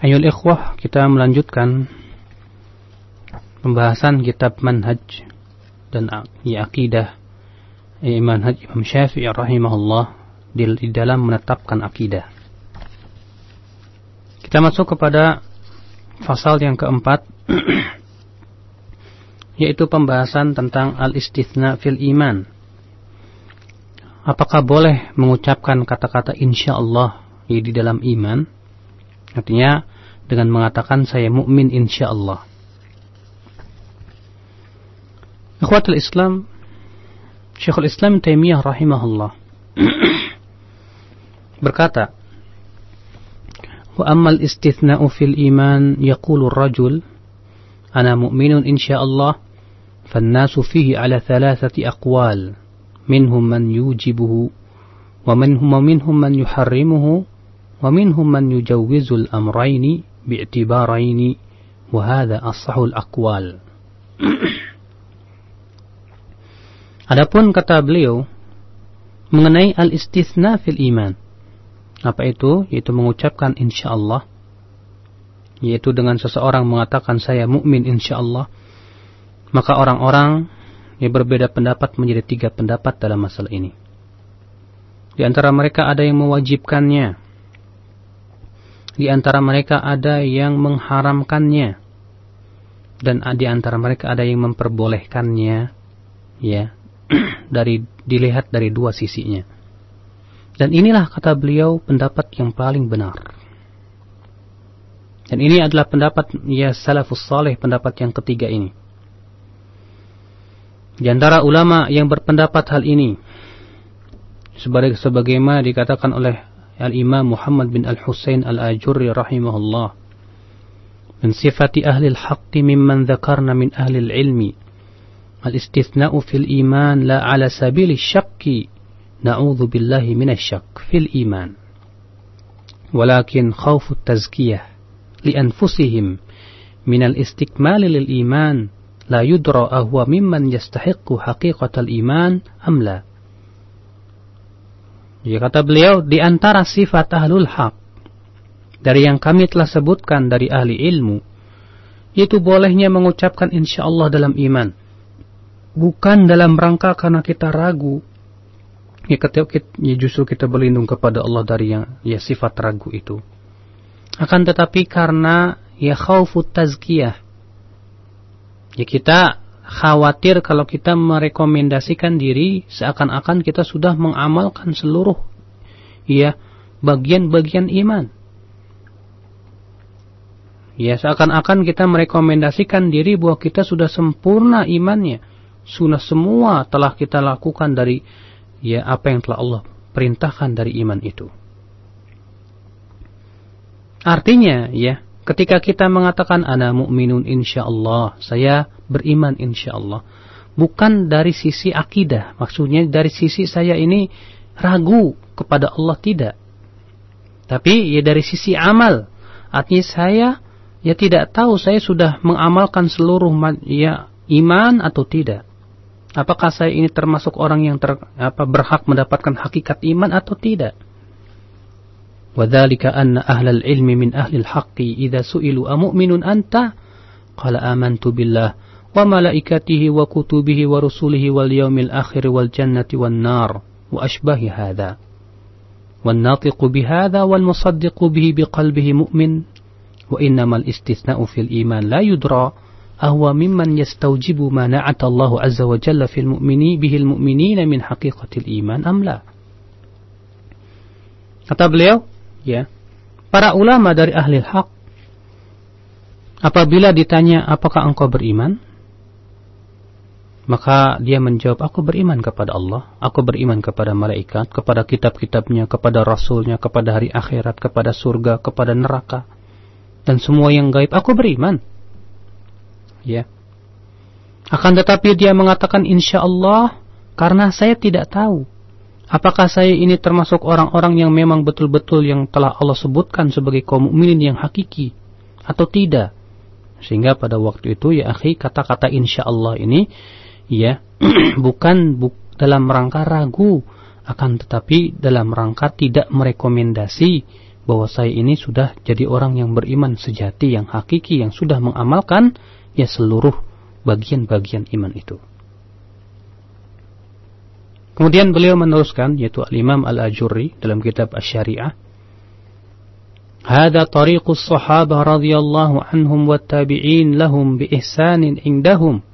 Ayol ikhwah, kita melanjutkan pembahasan kitab manhaj dan ya, akidah manhaj Imam Syafi'i rahimahullah di, di dalam menetapkan akidah. Kita masuk kepada pasal yang keempat yaitu pembahasan tentang al-istithna fil iman. Apakah boleh mengucapkan kata-kata insyaallah di dalam iman? Artinya dengan mengatakan saya mukmin insyaallah. Ikhwatul Islam Syekhul Islam Taimiyah rahimahullah berkata Wa ammal istithna'u fil iman yaqulu ar-rajul ana mu'minun insyaallah فالناس فيه على ثلاثة أقوال منهم من يوجبه ومنهم, ومنهم من يحرمه ومنهم من يجوز الأمرين باعتبارين وهذا أصح الأقوال Adapun kata beliau mengenai al-istithna fil iman. Apa itu? Yaitu mengucapkan insyaallah. Yaitu dengan seseorang mengatakan saya mukmin insyaallah maka orang-orang yang berbeda pendapat menjadi tiga pendapat dalam masalah ini. Di antara mereka ada yang mewajibkannya. di antara mereka ada yang mengharamkannya. Dan di antara mereka ada yang memperbolehkannya. Ya, dari dilihat dari dua sisinya. Dan inilah kata beliau pendapat yang paling benar. Dan ini adalah pendapat ya salafus saleh pendapat yang ketiga ini. Di antara ulama yang berpendapat hal ini sebagai sebagaimana dikatakan oleh Al-Imam Muhammad bin Al-Husain Al-Ajurri rahimahullah min sifati ahli al-haqq mimman dzakarna min ahli al-ilmi al-istithna'u fil iman la ala sabil asy-syakki na'udzu billahi min asy-syakk fil iman walakin khawfu at-tazkiyah li anfusihim min al-istikmal lil iman la yudra ahwa mimman yastahiqqu haqiqatal iman amla. Ya kata beliau di antara sifat ahlul haq dari yang kami telah sebutkan dari ahli ilmu yaitu bolehnya mengucapkan insyaallah dalam iman. Bukan dalam rangka karena kita ragu. Ya, kita, ya justru kita berlindung kepada Allah dari yang ya sifat ragu itu. Akan tetapi karena ya khaufut tazkiyah. Ya kita khawatir kalau kita merekomendasikan diri seakan-akan kita sudah mengamalkan seluruh ya bagian-bagian iman. Ya seakan-akan kita merekomendasikan diri bahwa kita sudah sempurna imannya. Sudah semua telah kita lakukan dari ya apa yang telah Allah perintahkan dari iman itu. Artinya ya Ketika kita mengatakan ana mukminun insyaallah, saya beriman insyaallah. Bukan dari sisi akidah, maksudnya dari sisi saya ini ragu kepada Allah tidak. Tapi ya dari sisi amal. Artinya saya ya tidak tahu saya sudah mengamalkan seluruh ya iman atau tidak. Apakah saya ini termasuk orang yang ter, apa berhak mendapatkan hakikat iman atau tidak? وذلك أن أهل العلم من أهل الحق إذا سئلوا أمؤمن أنت؟ قال آمنت بالله وملائكته وكتبه ورسله واليوم الآخر والجنة والنار وأشبه هذا. والناطق بهذا والمصدق به بقلبه مؤمن. وإنما الاستثناء في الإيمان لا يدرى أهو ممن يستوجب ما نعت الله عز وجل في المؤمنين به المؤمنين من حقيقة الإيمان أم لا. Kata beliau, ya para ulama dari ahli hak apabila ditanya apakah engkau beriman Maka dia menjawab, aku beriman kepada Allah, aku beriman kepada malaikat, kepada kitab-kitabnya, kepada rasulnya, kepada hari akhirat, kepada surga, kepada neraka, dan semua yang gaib, aku beriman. Ya. Akan tetapi dia mengatakan insya Allah karena saya tidak tahu apakah saya ini termasuk orang-orang yang memang betul-betul yang telah Allah sebutkan sebagai kaum mukminin yang hakiki atau tidak. Sehingga pada waktu itu ya akhi kata-kata insya Allah ini ya bukan bu dalam rangka ragu akan tetapi dalam rangka tidak merekomendasi bahwa saya ini sudah jadi orang yang beriman sejati yang hakiki yang sudah mengamalkan ya seluruh bagian-bagian iman itu. Kemudian beliau meneruskan yaitu Al-Imam Al-Ajurri dalam kitab Asy-Syari'ah هذا طريق الصحابة رضي الله عنهم والتابعين لهم بإحسان عندهم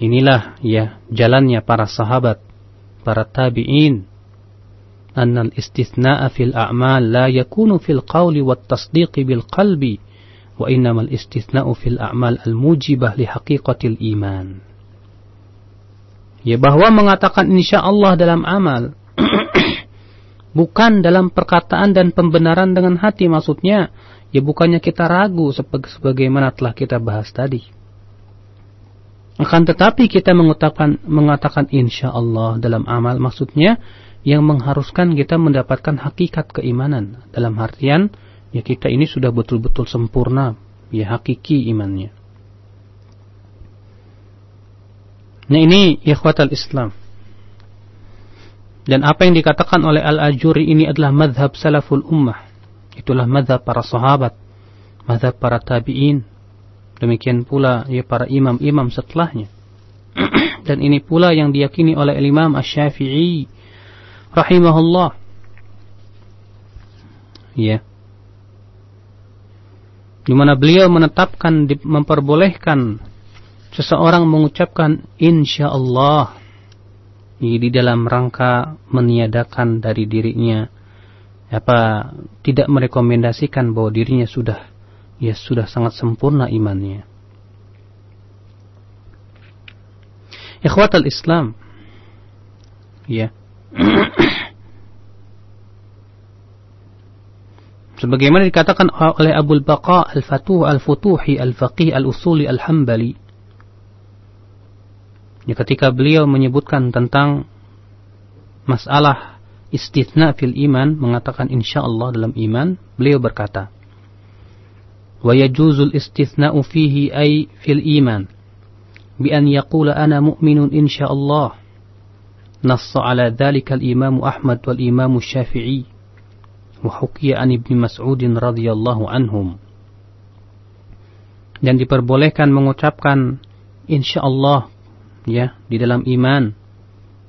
Inilah ya jalannya para sahabat, para tabi'in. Anna al-istithna'a fil a'mal la yakunu fil qawli wat tasdiqi bil qalbi wa innamal istithna'u fil a'mal al-mujibah li haqiqatil iman. Ya bahwa mengatakan insyaallah dalam amal bukan dalam perkataan dan pembenaran dengan hati maksudnya ya bukannya kita ragu sebagaimana telah kita bahas tadi akan tetapi kita mengatakan mengatakan insya Allah dalam amal maksudnya yang mengharuskan kita mendapatkan hakikat keimanan dalam artian ya kita ini sudah betul-betul sempurna ya hakiki imannya. Nah ini ikhwatal Islam. Dan apa yang dikatakan oleh Al-Ajuri ini adalah madhab salaful ummah. Itulah madhab para sahabat, madhab para tabi'in, Demikian pula ya para imam-imam setelahnya. Dan ini pula yang diyakini oleh Imam Asy-Syafi'i rahimahullah. Ya. Di mana beliau menetapkan memperbolehkan seseorang mengucapkan insyaallah di dalam rangka meniadakan dari dirinya apa tidak merekomendasikan bahwa dirinya sudah ya sudah sangat sempurna imannya. Ikhwatal Islam. Ya. Sebagaimana dikatakan oleh Abu Baqa Al-Fatuh Al-Futuhi Al-Faqih Al-Usuli Al-Hambali. Ya, ketika beliau menyebutkan tentang masalah istithna fil iman, mengatakan insyaallah dalam iman, beliau berkata, ويجوز الاستثناء فيه أي في الإيمان بأن يقول أنا مؤمن إن شاء الله نص على ذلك الإمام أحمد والإمام الشافعي وحكي عن ابن مسعود رضي الله عنهم dan diperbolehkan mengucapkan insyaallah ya di dalam iman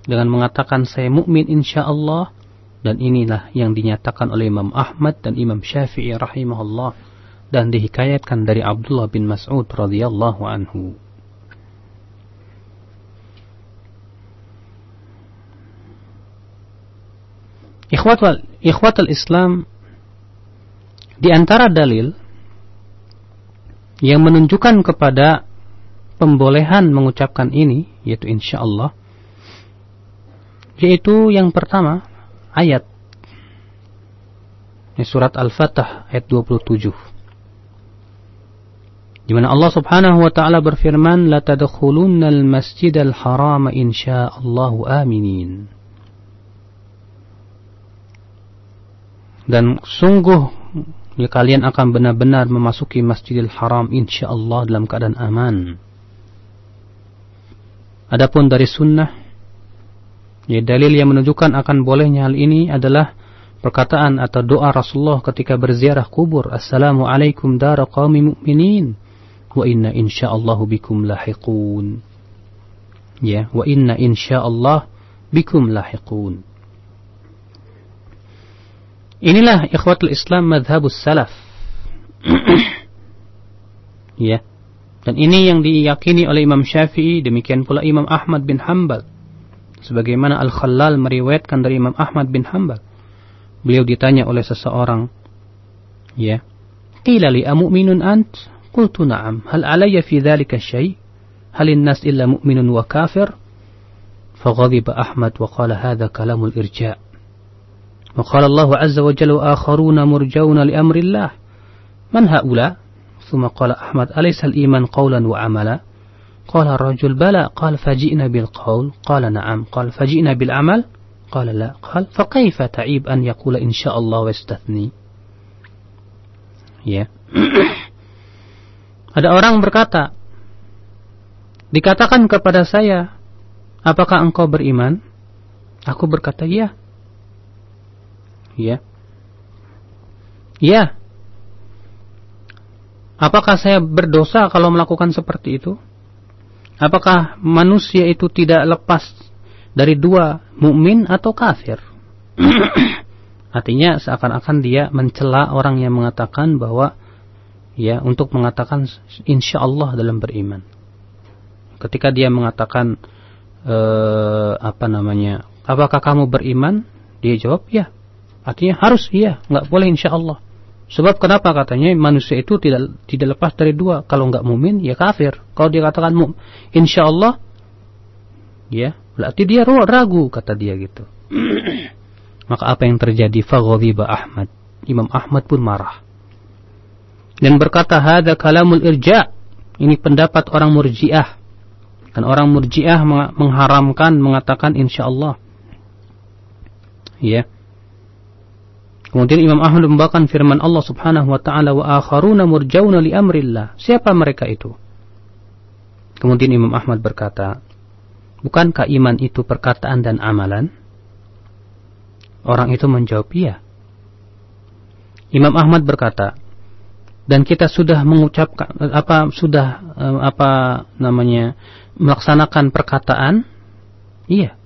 dengan mengatakan saya mukmin insyaallah dan inilah yang dinyatakan oleh Imam Ahmad dan Imam Syafi'i rahimahullah dan dihikayatkan dari Abdullah bin Mas'ud radhiyallahu anhu. Ikhwatul, ikhwatul Islam di antara dalil yang menunjukkan kepada pembolehan mengucapkan ini yaitu insyaallah yaitu yang pertama ayat surat Al-Fatah ayat 27 di mana Allah Subhanahu wa taala berfirman la tadkhulunnal masjidal haram insyaallahu aminin. Dan sungguh ya kalian akan benar-benar memasuki Masjidil Haram insyaallah dalam keadaan aman. Adapun dari sunnah ya dalil yang menunjukkan akan bolehnya hal ini adalah perkataan atau doa Rasulullah ketika berziarah kubur Assalamualaikum dara qaumi mu'minin wa inna insyaallahu bikum lahiqun. Ya, wa inna insyaallah bikum lahiqun. Inilah ikhwatul Islam madhabus salaf. ya. Dan ini yang diyakini oleh Imam Syafi'i, demikian pula Imam Ahmad bin Hanbal. Sebagaimana Al-Khallal meriwayatkan dari Imam Ahmad bin Hanbal. Beliau ditanya oleh seseorang, ya, Qila li amu'minun ant? Qultu na'am, hal alayya fi dhalika syai? halin nas illa mu'minun wa kafir فغضب أحمد وقال هذا كلام الإرجاء وقال الله عز وجل وآخرون مرجون لأمر الله من هؤلاء ثم قال أحمد أليس الإيمان قولا وعملا قال الرجل بلى قال فجئنا بالقول قال نعم قال فجئنا بالعمل قال لا قال فكيف تعيب أن يقول إن شاء الله واستثني ya ada orang berkata dikatakan kepada saya apakah engkau beriman aku berkata ya ya ya apakah saya berdosa kalau melakukan seperti itu Apakah manusia itu tidak lepas dari dua mukmin atau kafir? Artinya seakan-akan dia mencela orang yang mengatakan bahwa ya untuk mengatakan insya Allah dalam beriman. Ketika dia mengatakan eh, apa namanya, apakah kamu beriman? Dia jawab ya. Artinya harus iya, nggak boleh insya Allah. Sebab kenapa katanya manusia itu tidak tidak lepas dari dua. Kalau nggak mumin ya kafir. Kalau dia katakan insya Allah, ya berarti dia ragu kata dia gitu. Maka apa yang terjadi? Faghadiba Ahmad. Imam Ahmad pun marah. Dan berkata, Hada kalamul irja. Ini pendapat orang murjiah. Dan orang murjiah mengharamkan, mengatakan insya Allah. Ya. Kemudian Imam Ahmad membawakan firman Allah Subhanahu wa taala wa akharuna murjauna li amrillah. Siapa mereka itu? Kemudian Imam Ahmad berkata, "Bukankah iman itu perkataan dan amalan?" Orang itu menjawab, "Iya." Imam Ahmad berkata, "Dan kita sudah mengucapkan apa sudah eh, apa namanya melaksanakan perkataan?" Iya.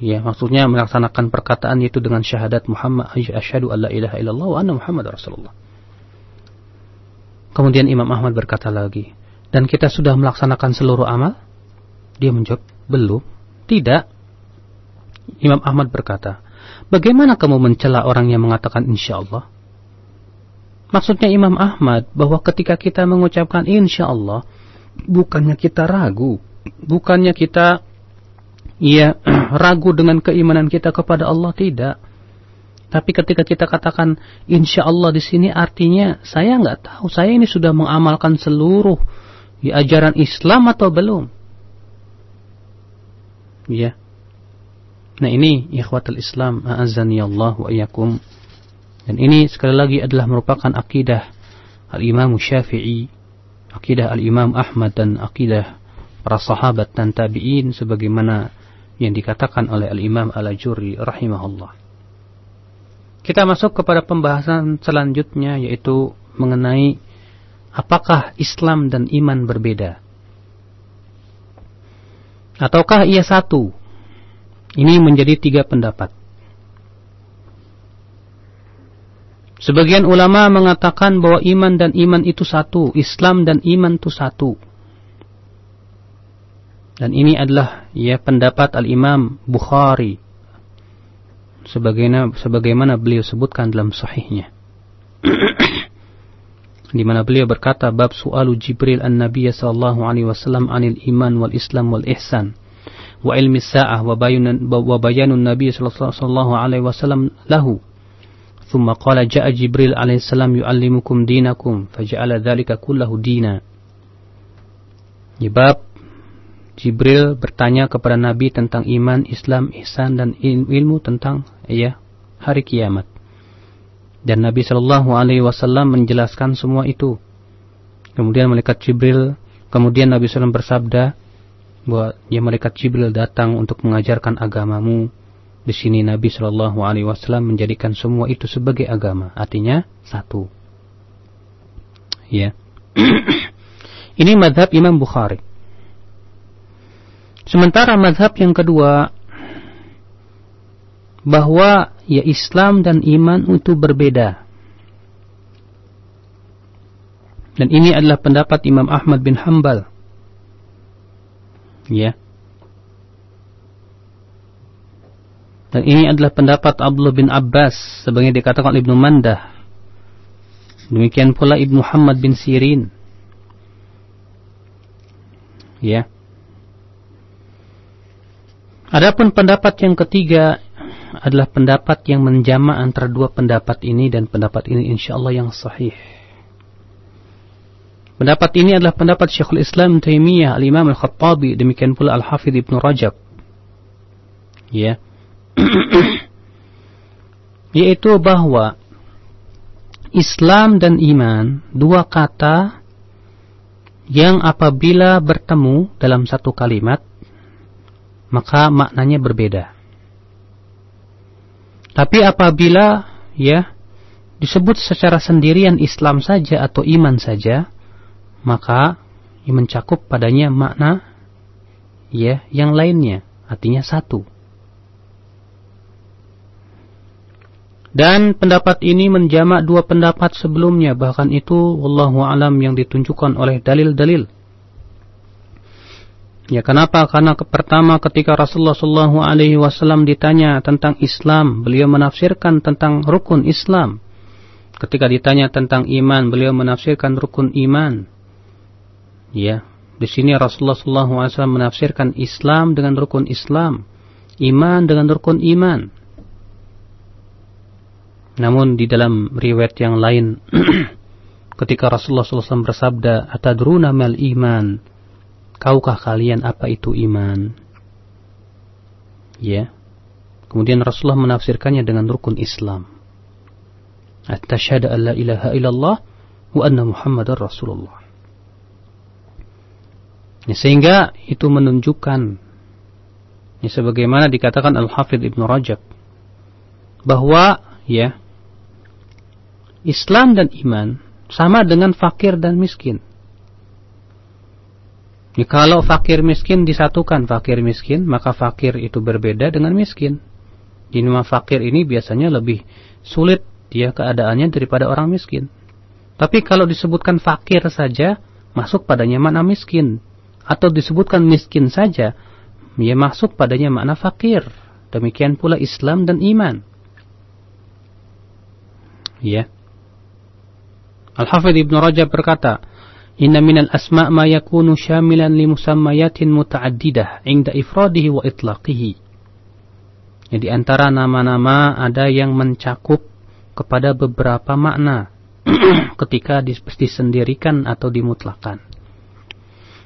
Ya, maksudnya melaksanakan perkataan itu dengan syahadat Muhammad asyhadu alla ilaha illallah wa anna Muhammad Rasulullah. Kemudian Imam Ahmad berkata lagi, dan kita sudah melaksanakan seluruh amal? Dia menjawab, belum. Tidak. Imam Ahmad berkata, bagaimana kamu mencela orang yang mengatakan insya Allah? Maksudnya Imam Ahmad bahwa ketika kita mengucapkan insya Allah, bukannya kita ragu, bukannya kita ia ragu dengan keimanan kita kepada Allah tidak. Tapi ketika kita katakan insya Allah di sini artinya saya nggak tahu saya ini sudah mengamalkan seluruh ya, ajaran Islam atau belum. Ya. Nah ini ikhwatul Islam a'azzani Allah wa iyyakum. Dan ini sekali lagi adalah merupakan akidah Al-Imam Syafi'i, akidah Al-Imam Ahmad dan akidah para sahabat dan tabi'in sebagaimana yang dikatakan oleh Al-Imam Al-Ajuri rahimahullah. Kita masuk kepada pembahasan selanjutnya yaitu mengenai apakah Islam dan iman berbeda. Ataukah ia satu? Ini menjadi tiga pendapat. Sebagian ulama mengatakan bahwa iman dan iman itu satu, Islam dan iman itu satu. Dan ini adalah ya pendapat Al-Imam Bukhari sebagaimana sebagaimana beliau sebutkan dalam sahihnya. di mana beliau berkata bab sualu Jibril an Nabi sallallahu alaihi wasallam anil iman wal Islam wal ihsan wa ilmi sa'ah wa bayunan wa bayanun Nabiy sallallahu alaihi wasallam lahu. Thumma qala ja'a Jibril alaihi salam yu'allimukum dinakum faja'ala dhalika kullahu dina. Di Jibril bertanya kepada Nabi tentang iman, Islam, ihsan dan ilmu tentang ya hari kiamat. Dan Nabi Shallallahu Alaihi Wasallam menjelaskan semua itu. Kemudian malaikat Jibril, kemudian Nabi SAW bersabda bahwa ya malaikat Jibril datang untuk mengajarkan agamamu. Di sini Nabi Shallallahu Alaihi Wasallam menjadikan semua itu sebagai agama. Artinya satu. Ya. Ini madhab Imam Bukhari. Sementara madhab yang kedua bahwa ya Islam dan iman itu berbeda. Dan ini adalah pendapat Imam Ahmad bin Hambal. Ya. Dan ini adalah pendapat Abdullah bin Abbas sebagai dikatakan Ibnu Mandah. Demikian pula Ibnu Muhammad bin Sirin. Ya. Adapun pendapat yang ketiga adalah pendapat yang menjama antara dua pendapat ini dan pendapat ini insyaallah yang sahih. Pendapat ini adalah pendapat Syekhul Islam Taimiyah, Al-Imam Al-Khattabi, demikian pula Al-Hafidh Ibnu Rajab. Ya. Yaitu bahwa Islam dan iman dua kata yang apabila bertemu dalam satu kalimat maka maknanya berbeda. Tapi apabila ya disebut secara sendirian Islam saja atau iman saja maka mencakup padanya makna ya yang lainnya artinya satu dan pendapat ini menjamak dua pendapat sebelumnya bahkan itu wallahu alam yang ditunjukkan oleh dalil-dalil ya kenapa karena pertama ketika Rasulullah sallallahu alaihi wasallam ditanya tentang Islam beliau menafsirkan tentang rukun Islam ketika ditanya tentang iman beliau menafsirkan rukun iman Ya, di sini Rasulullah SAW menafsirkan Islam dengan rukun Islam, iman dengan rukun iman. Namun di dalam riwayat yang lain, ketika Rasulullah SAW bersabda, "Atadruna mal iman?" Kaukah kalian apa itu iman? Ya. Kemudian Rasulullah menafsirkannya dengan rukun Islam. At-tashhadu an la ilaha illallah wa anna Muhammadar Rasulullah. Ya, sehingga itu menunjukkan ya, sebagaimana dikatakan Al-Hafidh Ibn Rajab bahwa ya Islam dan iman sama dengan fakir dan miskin. Ya, kalau fakir miskin disatukan fakir miskin, maka fakir itu berbeda dengan miskin. Jadi fakir ini biasanya lebih sulit dia keadaannya daripada orang miskin. Tapi kalau disebutkan fakir saja, masuk padanya mana miskin atau disebutkan miskin saja, ia masuk padanya makna fakir. Demikian pula Islam dan iman. Ya. Al-Hafidh Ibn Rajab berkata, Inna minal asma' ma yakunu syamilan li musammayatin muta'addidah inda ifradihi wa itlaqihi. Jadi antara nama-nama ada yang mencakup kepada beberapa makna ketika disendirikan atau dimutlakan.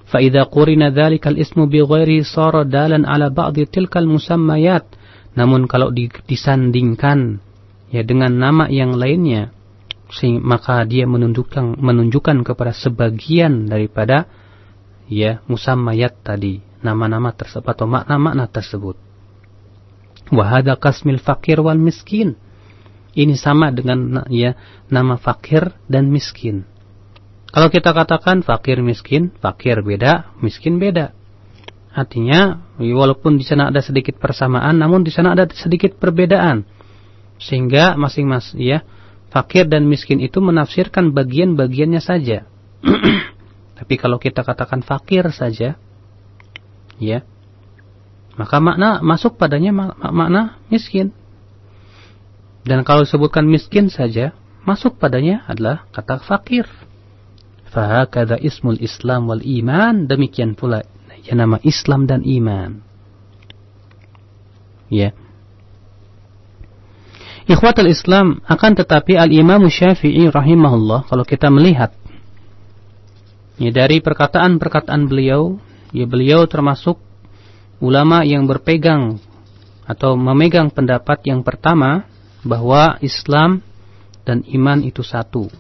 Fa'idha qurina dhalikal ismu bi ghairi sara dalan ala ba'di tilkal musammayat. Namun kalau disandingkan ya dengan nama yang lainnya, maka dia menunjukkan menunjukkan kepada sebagian daripada ya musammayat tadi nama-nama tersebut atau makna-makna tersebut wahada kasmil fakir wal miskin ini sama dengan ya nama fakir dan miskin kalau kita katakan fakir miskin, fakir beda, miskin beda. Artinya, walaupun di sana ada sedikit persamaan, namun di sana ada sedikit perbedaan. Sehingga masing-masing ya, fakir dan miskin itu menafsirkan bagian-bagiannya saja. Tapi kalau kita katakan fakir saja, ya, maka makna masuk padanya mak makna miskin. Dan kalau disebutkan miskin saja, masuk padanya adalah kata fakir. Fahakada ismul Islam wal iman. Demikian pula ya nama Islam dan iman. Ya. Ikhwatul Islam akan tetapi Al-Imam Syafi'i rahimahullah kalau kita melihat ya dari perkataan-perkataan beliau, ya beliau termasuk ulama yang berpegang atau memegang pendapat yang pertama bahwa Islam dan iman itu satu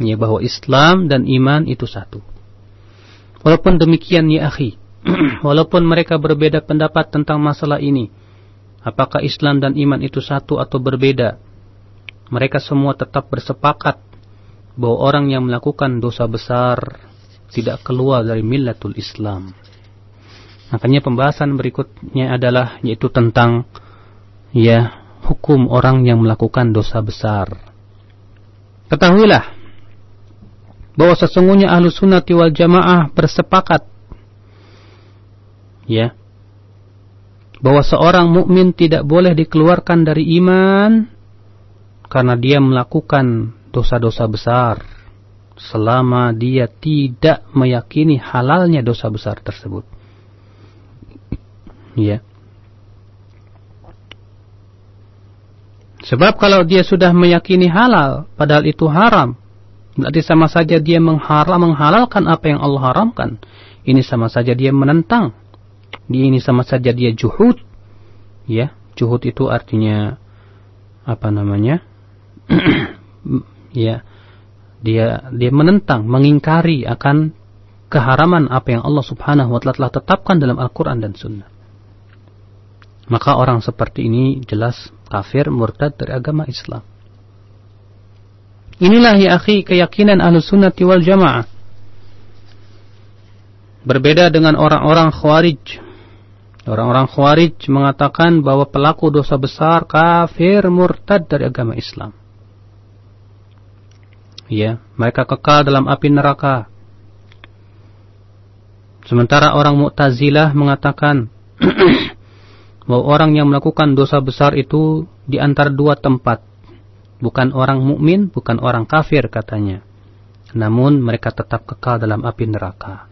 ya bahwa Islam dan iman itu satu. Walaupun demikian ya akhi, walaupun mereka berbeda pendapat tentang masalah ini, apakah Islam dan iman itu satu atau berbeda, mereka semua tetap bersepakat bahwa orang yang melakukan dosa besar tidak keluar dari millatul Islam. Makanya pembahasan berikutnya adalah yaitu tentang ya hukum orang yang melakukan dosa besar. Ketahuilah bahwa sesungguhnya ahlu sunnati wal jamaah bersepakat ya bahwa seorang mukmin tidak boleh dikeluarkan dari iman karena dia melakukan dosa-dosa besar selama dia tidak meyakini halalnya dosa besar tersebut. Ya. Sebab kalau dia sudah meyakini halal, padahal itu haram, berarti sama saja dia mengharam, menghalalkan apa yang Allah haramkan. Ini sama saja dia menentang. Ini sama saja dia juhud. Ya, juhud itu artinya apa namanya? ya, dia dia menentang, mengingkari akan keharaman apa yang Allah Subhanahu wa taala telah tetapkan dalam Al-Qur'an dan Sunnah. Maka orang seperti ini jelas kafir murtad dari agama Islam. Inilah ya akhi keyakinan ahlu sunnati wal jamaah. Berbeda dengan orang-orang khawarij. Orang-orang khawarij mengatakan bahwa pelaku dosa besar kafir murtad dari agama Islam. Ya, mereka kekal dalam api neraka. Sementara orang Mu'tazilah mengatakan bahwa orang yang melakukan dosa besar itu di antara dua tempat. Bukan orang mukmin, bukan orang kafir katanya. Namun mereka tetap kekal dalam api neraka.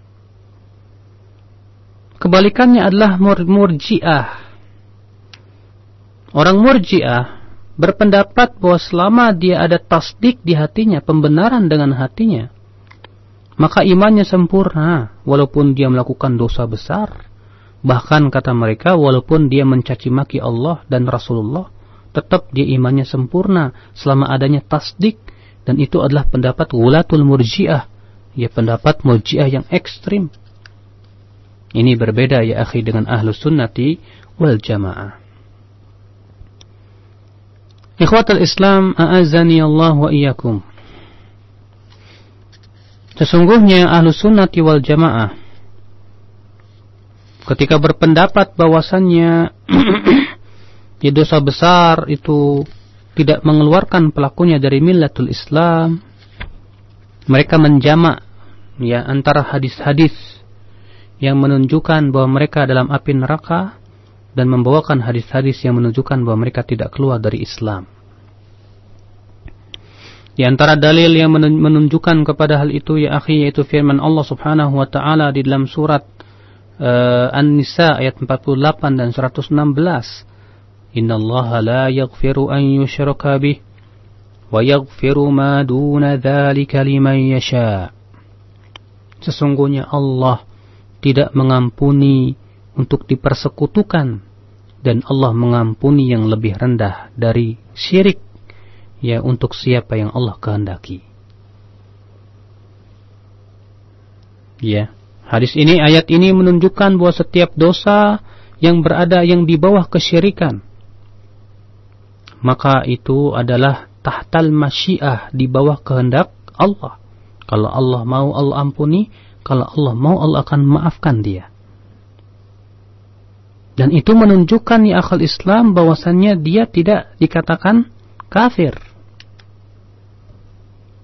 Kebalikannya adalah mur murjiah. Orang murjiah berpendapat bahwa selama dia ada tasdik di hatinya, pembenaran dengan hatinya, maka imannya sempurna walaupun dia melakukan dosa besar. Bahkan kata mereka walaupun dia mencaci maki Allah dan Rasulullah, tetap dia imannya sempurna selama adanya tasdik dan itu adalah pendapat gulatul murjiah, ya pendapat murjiah yang ekstrim. Ini berbeda ya akhi dengan ahlu sunnati wal jamaah. Ikhwatul Islam, a'azani Allah wa iyyakum. Sesungguhnya ahlu sunnati wal jamaah ketika berpendapat bahwasannya ya dosa besar itu tidak mengeluarkan pelakunya dari millatul Islam mereka menjamak ya antara hadis-hadis yang menunjukkan bahwa mereka dalam api neraka dan membawakan hadis-hadis yang menunjukkan bahwa mereka tidak keluar dari Islam. Di antara dalil yang menunjukkan kepada hal itu ya akhi yaitu firman Allah Subhanahu wa taala di dalam surat uh, An-Nisa ayat 48 dan 116. Inna Allah la yaghfiru an yushraka bih wa yaghfiru ma duna dhalika liman yasha. Sesungguhnya Allah tidak mengampuni untuk dipersekutukan dan Allah mengampuni yang lebih rendah dari syirik ya untuk siapa yang Allah kehendaki. Ya. Hadis ini, ayat ini menunjukkan bahwa setiap dosa yang berada yang di bawah kesyirikan, maka itu adalah tahtal masyiah di bawah kehendak Allah. Kalau Allah mau Allah ampuni, kalau Allah mau Allah akan maafkan dia. Dan itu menunjukkan ya akal Islam bahwasannya dia tidak dikatakan kafir.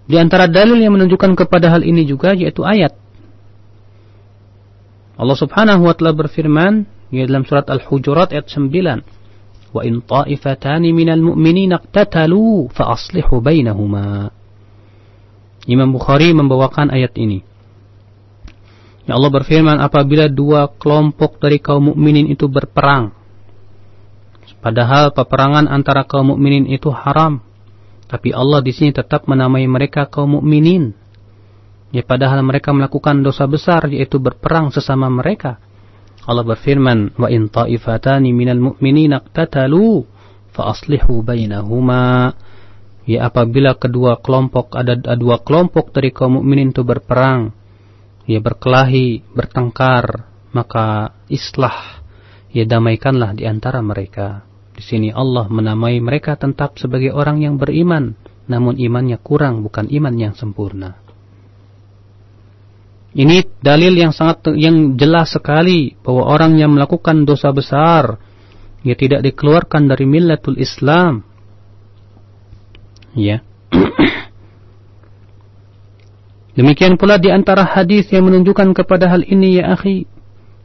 Di antara dalil yang menunjukkan kepada hal ini juga yaitu ayat Allah Subhanahu wa taala berfirman di dalam surat Al-Hujurat ayat 9, "Wa in ta'ifatani minal mu'minina iqtatalu fa aslihu bainahuma." Imam Bukhari membawakan ayat ini. Ya Allah berfirman apabila dua kelompok dari kaum mukminin itu berperang padahal peperangan antara kaum mukminin itu haram tapi Allah di sini tetap menamai mereka kaum mukminin Ya padahal mereka melakukan dosa besar yaitu berperang sesama mereka. Allah berfirman, "Wa in ta'ifatani minal mu'minina iqtatalu fa aslihu bainahuma." Ya apabila kedua kelompok ada dua kelompok dari kaum mukminin itu berperang, ya berkelahi, bertengkar, maka islah, ya damaikanlah di antara mereka. Di sini Allah menamai mereka tetap sebagai orang yang beriman, namun imannya kurang bukan iman yang sempurna. Ini dalil yang sangat yang jelas sekali bahwa orang yang melakukan dosa besar ia tidak dikeluarkan dari millatul Islam. Ya. Demikian pula di antara hadis yang menunjukkan kepada hal ini ya akhi,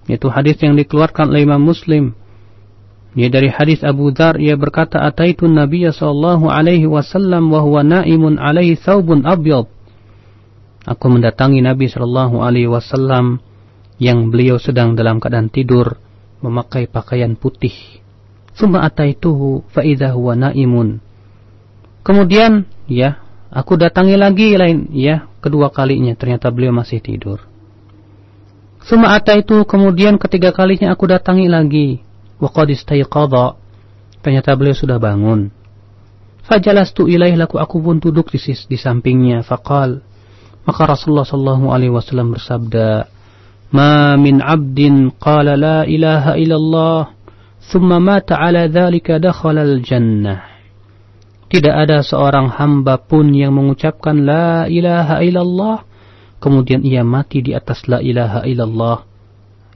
yaitu hadis yang dikeluarkan oleh Imam Muslim. Ya dari hadis Abu Dzar ia berkata ataitu Nabi sallallahu alaihi wasallam wa huwa naimun alaihi thawbun abyad aku mendatangi Nabi Shallallahu Alaihi Wasallam yang beliau sedang dalam keadaan tidur memakai pakaian putih. Suma ataituhu faidah huwa naimun. Kemudian ya aku datangi lagi lain ya kedua kalinya ternyata beliau masih tidur. Suma ataitu kemudian ketiga kalinya aku datangi lagi. Wa. Ternyata beliau sudah bangun. Fajalastu ilaih laku aku pun duduk di, di sampingnya. Faqal. Maka Rasulullah sallallahu alaihi wasallam bersabda, "Ma min 'abdin qala la ilaha illallah, thumma mata 'ala dzalika dakhala al-jannah." Tidak ada seorang hamba pun yang mengucapkan la ilaha illallah kemudian ia mati di atas la ilaha illallah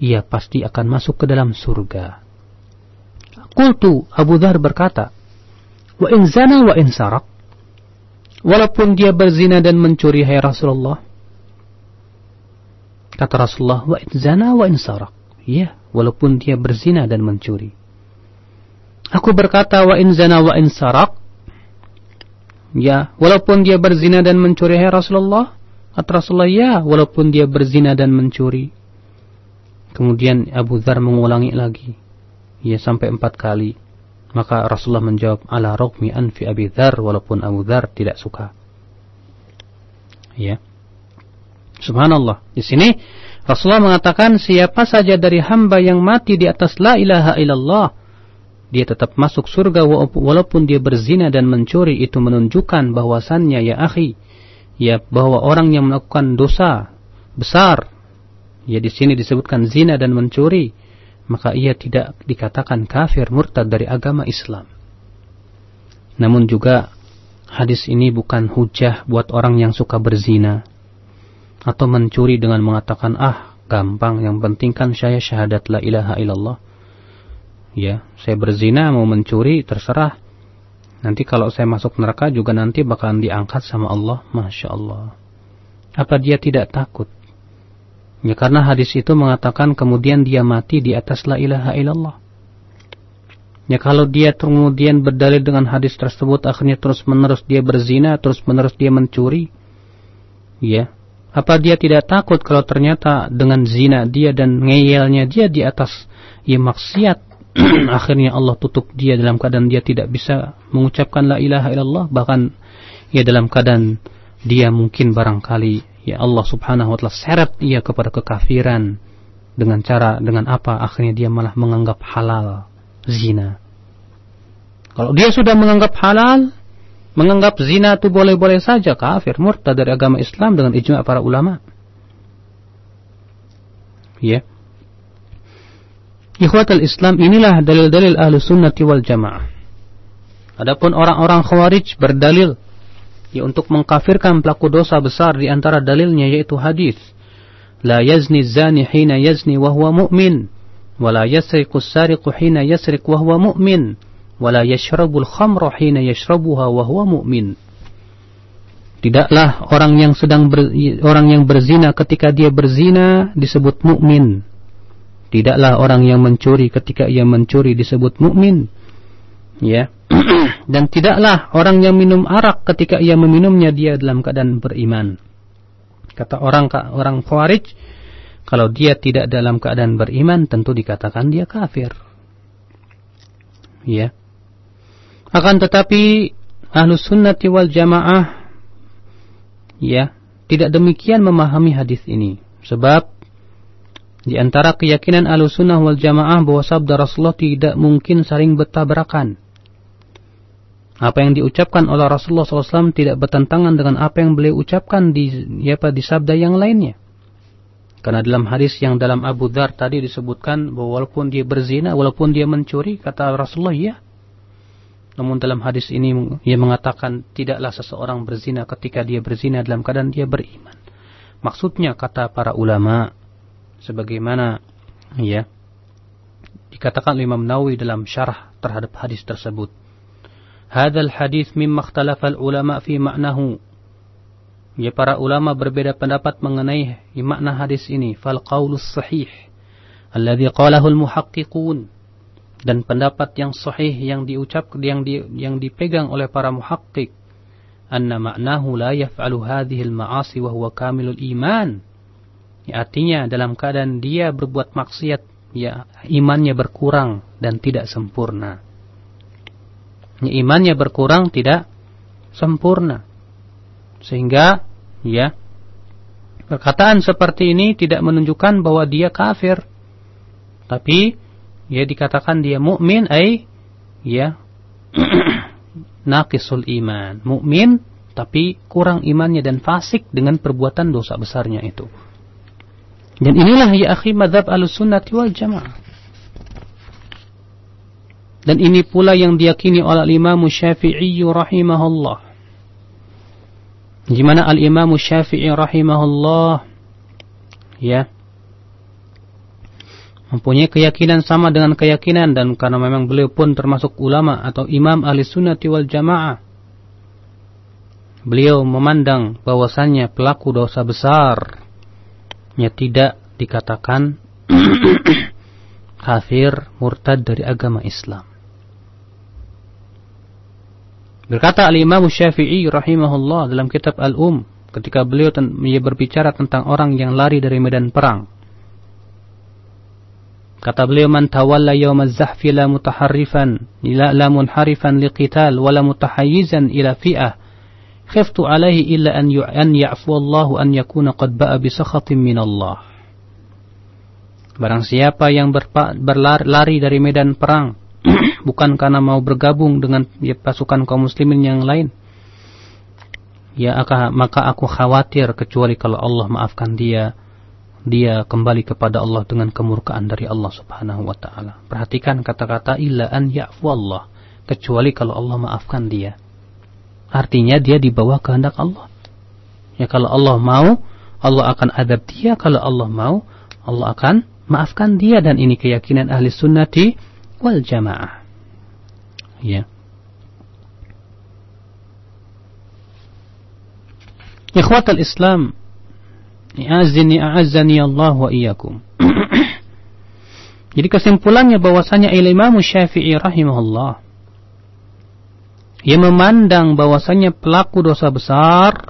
ia pasti akan masuk ke dalam surga. Qultu Abu Dhar berkata, Wa in zana wa in sarak. Walaupun dia berzina dan mencuri hai Rasulullah. Kata Rasulullah, wa in zana wa in sarak. Ya, walaupun dia berzina dan mencuri. Aku berkata, wa in zana wa in sarak. Ya, walaupun dia berzina dan mencuri hai Rasulullah. Kata Rasulullah, ya, walaupun dia berzina dan mencuri. Kemudian Abu Dhar mengulangi lagi. Ya, sampai empat kali. Maka Rasulullah menjawab, ala rokmi anfi Abi Dhar, walaupun Abu Dhar tidak suka. Ya. Subhanallah. Di sini Rasulullah mengatakan siapa saja dari hamba yang mati di atas la ilaha illallah dia tetap masuk surga walaupun dia berzina dan mencuri itu menunjukkan bahwasannya ya akhi ya bahwa orang yang melakukan dosa besar ya di sini disebutkan zina dan mencuri maka ia tidak dikatakan kafir murtad dari agama Islam. Namun juga hadis ini bukan hujah buat orang yang suka berzina atau mencuri dengan mengatakan ah gampang yang penting kan saya syahadat la ilaha illallah. Ya, saya berzina mau mencuri terserah. Nanti kalau saya masuk neraka juga nanti bakalan diangkat sama Allah, masya Allah. Apa dia tidak takut? Ya karena hadis itu mengatakan kemudian dia mati di atas la ilaha illallah. Ya kalau dia kemudian berdalil dengan hadis tersebut akhirnya terus menerus dia berzina, terus menerus dia mencuri. Ya. Apa dia tidak takut kalau ternyata dengan zina dia dan ngeyelnya dia di atas ya maksiat akhirnya Allah tutup dia dalam keadaan dia tidak bisa mengucapkan la ilaha illallah. Bahkan ya dalam keadaan dia mungkin barangkali ya Allah subhanahu wa ta'ala seret ia kepada kekafiran dengan cara dengan apa? Akhirnya dia malah menganggap halal zina. Kalau dia sudah menganggap halal menganggap zina itu boleh-boleh saja kafir murtad dari agama Islam dengan ijma para ulama. Ya Ikhwatal Islam inilah dalil-dalil ahlu sunnati wal jamaah Adapun orang-orang khawarij berdalil ya untuk mengkafirkan pelaku dosa besar di antara dalilnya yaitu hadis la yazni zani hina yazni wa huwa mu'min wa la yasriqu sariqu hina yasriq wa huwa mu'min wa la yashrabu al-khamra hina yashrabuha wa huwa mu'min Tidaklah orang yang sedang ber, orang yang berzina ketika dia berzina disebut mukmin. Tidaklah orang yang mencuri ketika ia mencuri disebut mukmin. Ya. dan tidaklah orang yang minum arak ketika ia meminumnya dia dalam keadaan beriman. Kata orang orang Khawarij, kalau dia tidak dalam keadaan beriman tentu dikatakan dia kafir. Ya. Akan tetapi Ahlus Sunnati wal Jamaah ya, tidak demikian memahami hadis ini. Sebab di antara keyakinan Ahlus Sunnah wal Jamaah bahwa sabda Rasulullah tidak mungkin saling bertabrakan apa yang diucapkan oleh Rasulullah SAW tidak bertentangan dengan apa yang beliau ucapkan di ya apa, di sabda yang lainnya. Karena dalam hadis yang dalam Abu Dhar tadi disebutkan bahwa walaupun dia berzina, walaupun dia mencuri, kata Rasulullah, ya. Namun dalam hadis ini ia mengatakan tidaklah seseorang berzina ketika dia berzina dalam keadaan dia beriman. Maksudnya kata para ulama sebagaimana ya dikatakan Imam Nawawi dalam syarah terhadap hadis tersebut Hadal hadis mimma ikhtalafa ulama fi ma'nahu. Ya para ulama berbeda pendapat mengenai makna hadis ini. Fal qaulus sahih alladhi qalahu al-muhaqqiqun dan pendapat yang sahih yang diucap yang di, yang dipegang oleh para muhakkik anna ma'nahu la yaf'alu hadhihi al-ma'asi wa huwa kamilul iman. Ya, artinya dalam keadaan dia berbuat maksiat, ya imannya berkurang dan tidak sempurna. Ya, imannya berkurang tidak sempurna. Sehingga ya perkataan seperti ini tidak menunjukkan bahwa dia kafir. Tapi ya dikatakan dia mukmin ai ya naqisul iman. Mukmin tapi kurang imannya dan fasik dengan perbuatan dosa besarnya itu. Dan inilah ya akhi madhab al-sunnati wal jamaah. Dan ini pula yang diyakini oleh Imam Syafi'i rahimahullah. Di mana Al-Imam Syafi'i rahimahullah ya mempunyai keyakinan sama dengan keyakinan dan karena memang beliau pun termasuk ulama atau imam ahli sunnati wal jamaah beliau memandang bahwasannya pelaku dosa besar ya tidak dikatakan kafir murtad dari agama Islam. Berkata al-Imam Syafi'i rahimahullah dalam kitab Al-Um ketika beliau berbicara tentang orang yang lari dari medan perang. Kata beliau man tawalla yawm az-zahfi la mutaharrifan ila la munharifan liqital wala mutahayyizan ila fi'ah khiftu alaihi illa an an ya'fu Allah an yakuna qad ba'a bi sakhatin min Allah. Barang siapa yang berlari dari medan perang bukan karena mau bergabung dengan ya, pasukan kaum muslimin yang lain, ya maka aku khawatir kecuali kalau Allah maafkan dia, dia kembali kepada Allah dengan kemurkaan dari Allah Subhanahu wa taala. Perhatikan kata-kata illa an ya'fu Allah, kecuali kalau Allah maafkan dia. Artinya dia di bawah kehendak Allah. Ya kalau Allah mau, Allah akan adab dia. Kalau Allah mau, Allah akan maafkan dia. Dan ini keyakinan ahli sunnati wal jamaah. Ya. Ikhwatal Islam, I'azzini a'azzani Allah wa iyyakum. Jadi kesimpulannya bahwasanya Imam Syafi'i rahimahullah ia memandang bahwasanya pelaku dosa besar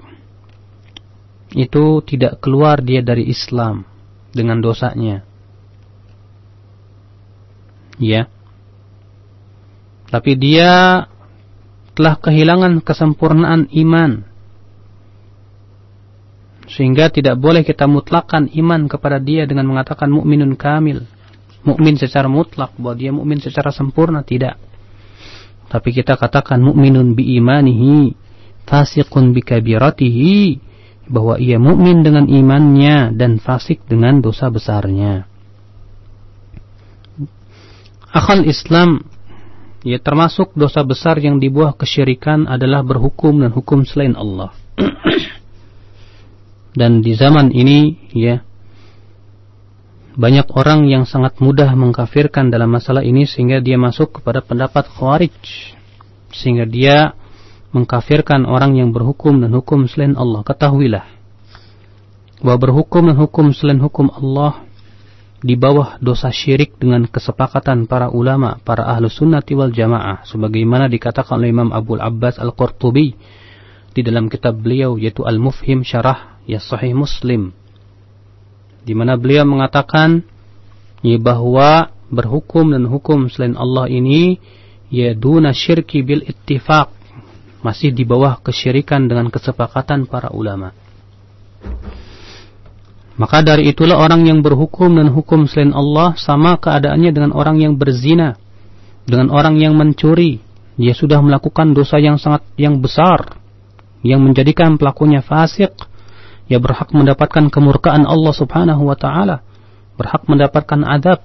itu tidak keluar dia dari Islam dengan dosanya. Ya. Tapi dia telah kehilangan kesempurnaan iman. Sehingga tidak boleh kita mutlakan iman kepada dia dengan mengatakan mukminun kamil. Mukmin secara mutlak bahwa dia mukmin secara sempurna tidak. Tapi kita katakan mukminun bi imanihi, fasiqun bi kabiratihi, bahwa ia mukmin dengan imannya dan fasik dengan dosa besarnya. Akal Islam ya termasuk dosa besar yang dibuah kesyirikan adalah berhukum dan hukum selain Allah. dan di zaman ini ya banyak orang yang sangat mudah mengkafirkan dalam masalah ini sehingga dia masuk kepada pendapat khawarij. Sehingga dia mengkafirkan orang yang berhukum dan hukum selain Allah. Ketahuilah bahwa berhukum dan hukum selain hukum Allah di bawah dosa syirik dengan kesepakatan para ulama para ahlu sunnati wal jamaah. Sebagaimana dikatakan oleh Imam Abu Abbas Al-Qurtubi di dalam kitab beliau yaitu Al-Mufhim Syarah ya Sahih Muslim di mana beliau mengatakan ya bahwa berhukum dan hukum selain Allah ini ya duna syirki bil ittifaq masih di bawah kesyirikan dengan kesepakatan para ulama. Maka dari itulah orang yang berhukum dan hukum selain Allah sama keadaannya dengan orang yang berzina, dengan orang yang mencuri. Dia sudah melakukan dosa yang sangat yang besar, yang menjadikan pelakunya fasik, ya berhak mendapatkan kemurkaan Allah Subhanahu wa taala, berhak mendapatkan adab.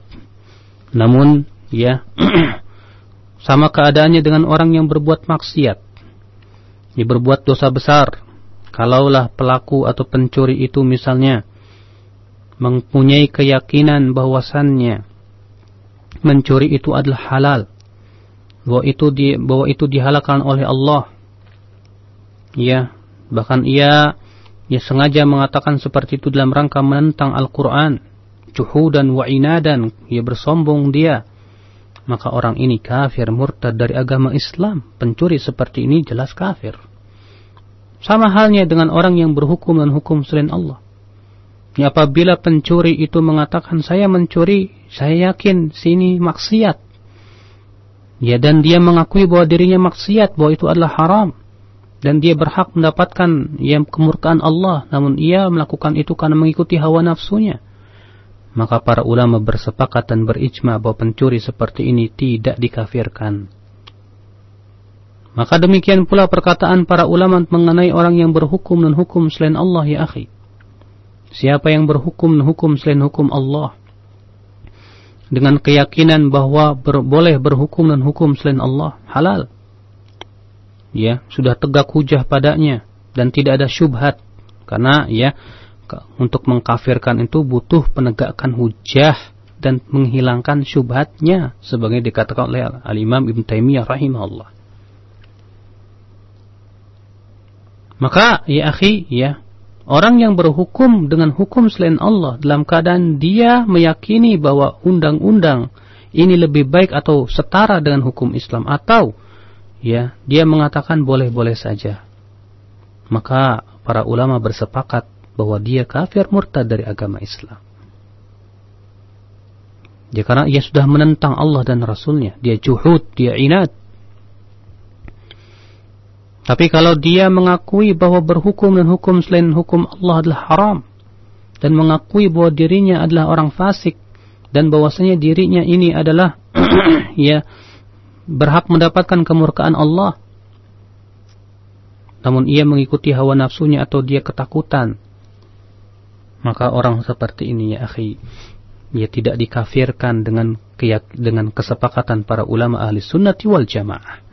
Namun ya sama keadaannya dengan orang yang berbuat maksiat. Ya berbuat dosa besar. Kalaulah pelaku atau pencuri itu misalnya mempunyai keyakinan bahwasannya mencuri itu adalah halal, bahwa itu di bahwa itu dihalalkan oleh Allah. Ya, bahkan ia ia sengaja mengatakan seperti itu dalam rangka menentang Al-Quran. dan wa inadan. Ia bersombong dia. Maka orang ini kafir murtad dari agama Islam. Pencuri seperti ini jelas kafir. Sama halnya dengan orang yang berhukum dan hukum selain Allah. Ya, apabila pencuri itu mengatakan saya mencuri, saya yakin sini maksiat. Ya dan dia mengakui bahwa dirinya maksiat, bahwa itu adalah haram. Dan dia berhak mendapatkan yang kemurkaan Allah, namun ia melakukan itu karena mengikuti hawa nafsunya. Maka para ulama bersepakat dan berijma bahwa pencuri seperti ini tidak dikafirkan. Maka demikian pula perkataan para ulama mengenai orang yang berhukum dan hukum selain Allah ya akhi. Siapa yang berhukum dan hukum selain hukum Allah dengan keyakinan bahwa ber, boleh berhukum dan hukum selain Allah halal. Ya, sudah tegak hujah padanya dan tidak ada syubhat karena ya untuk mengkafirkan itu butuh penegakan hujah dan menghilangkan syubhatnya sebagai dikatakan oleh Al-Imam Ibn Taimiyah rahimahullah. Maka ya akhi, ya, orang yang berhukum dengan hukum selain Allah dalam keadaan dia meyakini bahwa undang-undang ini lebih baik atau setara dengan hukum Islam atau ya, dia mengatakan boleh-boleh saja. Maka para ulama bersepakat bahwa dia kafir murtad dari agama Islam. Ya karena ia sudah menentang Allah dan Rasulnya. Dia juhud, dia inat. Tapi kalau dia mengakui bahwa berhukum dan hukum selain hukum Allah adalah haram dan mengakui bahwa dirinya adalah orang fasik dan bahwasanya dirinya ini adalah ya berhak mendapatkan kemurkaan Allah namun ia mengikuti hawa nafsunya atau dia ketakutan maka orang seperti ini ya akhi ia tidak dikafirkan dengan dengan kesepakatan para ulama ahli sunnati wal jamaah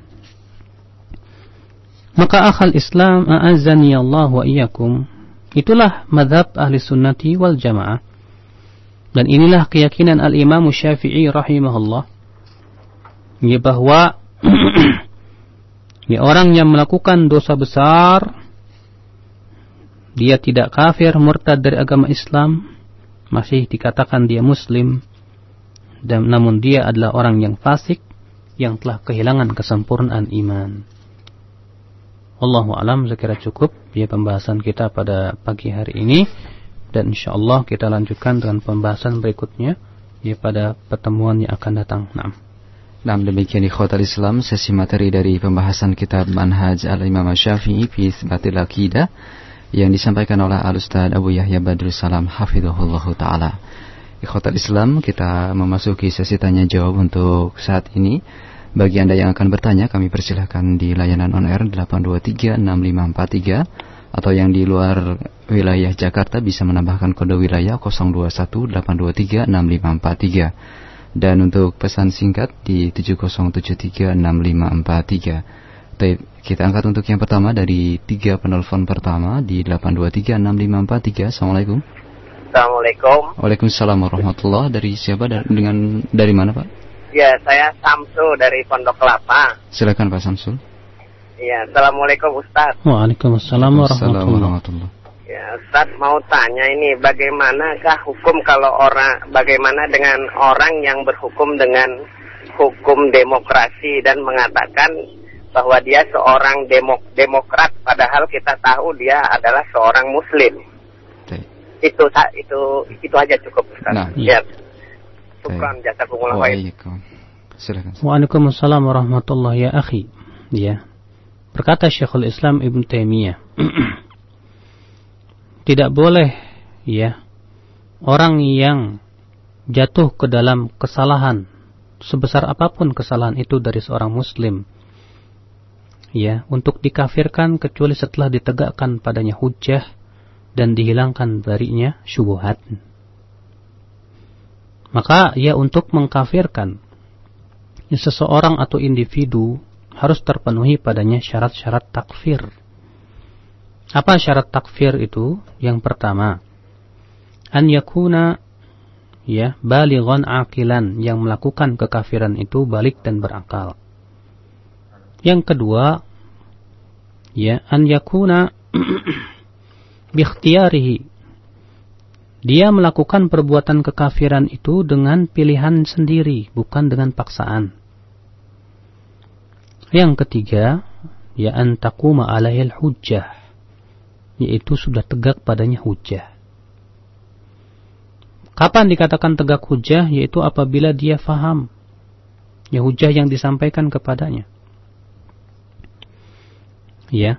maka akal Islam a'azzani Allah wa iyyakum itulah madhab ahli sunnati wal jamaah. Dan inilah keyakinan al-Imam Syafi'i rahimahullah. Ya bahwa ya orang yang melakukan dosa besar dia tidak kafir murtad dari agama Islam masih dikatakan dia muslim dan namun dia adalah orang yang fasik yang telah kehilangan kesempurnaan iman. Allahu alam saya cukup ya pembahasan kita pada pagi hari ini dan insyaallah kita lanjutkan dengan pembahasan berikutnya ya pada pertemuan yang akan datang. Naam. Nah, demikian ikhwatal Islam sesi materi dari pembahasan kitab Manhaj Al-Imam Syafi'i fi Isbatil Aqidah yang disampaikan oleh Al-Ustaz Abu Yahya Badrul Salam hafizahullah taala. Ikhwatal Islam, kita memasuki sesi tanya jawab untuk saat ini. Bagi Anda yang akan bertanya, kami persilahkan di layanan on air 8236543 atau yang di luar wilayah Jakarta bisa menambahkan kode wilayah 0218236543 dan untuk pesan singkat di 70736543. Baik, kita angkat untuk yang pertama dari tiga penelpon pertama di 8236543. Assalamualaikum. Assalamualaikum. Waalaikumsalam warahmatullahi Dari siapa? Dengan dari mana Pak? Ya, saya Samsul dari Pondok Kelapa. Silakan Pak Samsul. Ya, Assalamualaikum Ustaz. Waalaikumsalam warahmatullahi Ya, Ustaz mau tanya ini bagaimanakah hukum kalau orang bagaimana dengan orang yang berhukum dengan hukum demokrasi dan mengatakan bahwa dia seorang demok demokrat padahal kita tahu dia adalah seorang muslim. Okay. Itu itu itu aja cukup Ustaz. Nah, ya. Syukran khair. Silakan. Waalaikumsalam warahmatullahi ya akhi. Ya. Berkata Syekhul Islam Ibn Taimiyah, tidak boleh ya orang yang jatuh ke dalam kesalahan sebesar apa pun kesalahan itu dari seorang muslim ya untuk dikafirkan kecuali setelah ditegakkan padanya hujah dan dihilangkan darinya syubhat maka ya untuk mengkafirkan seseorang atau individu harus terpenuhi padanya syarat-syarat takfir. Apa syarat takfir itu? Yang pertama, an yakuna ya balighan aqilan yang melakukan kekafiran itu balik dan berakal. Yang kedua, ya an yakuna bikhtiyarihi dia melakukan perbuatan kekafiran itu dengan pilihan sendiri, bukan dengan paksaan. Yang ketiga, ya antakuma alaihil hujjah. Yaitu sudah tegak padanya hujah. Kapan dikatakan tegak hujah? Yaitu apabila dia faham ya hujah yang disampaikan kepadanya. Ya.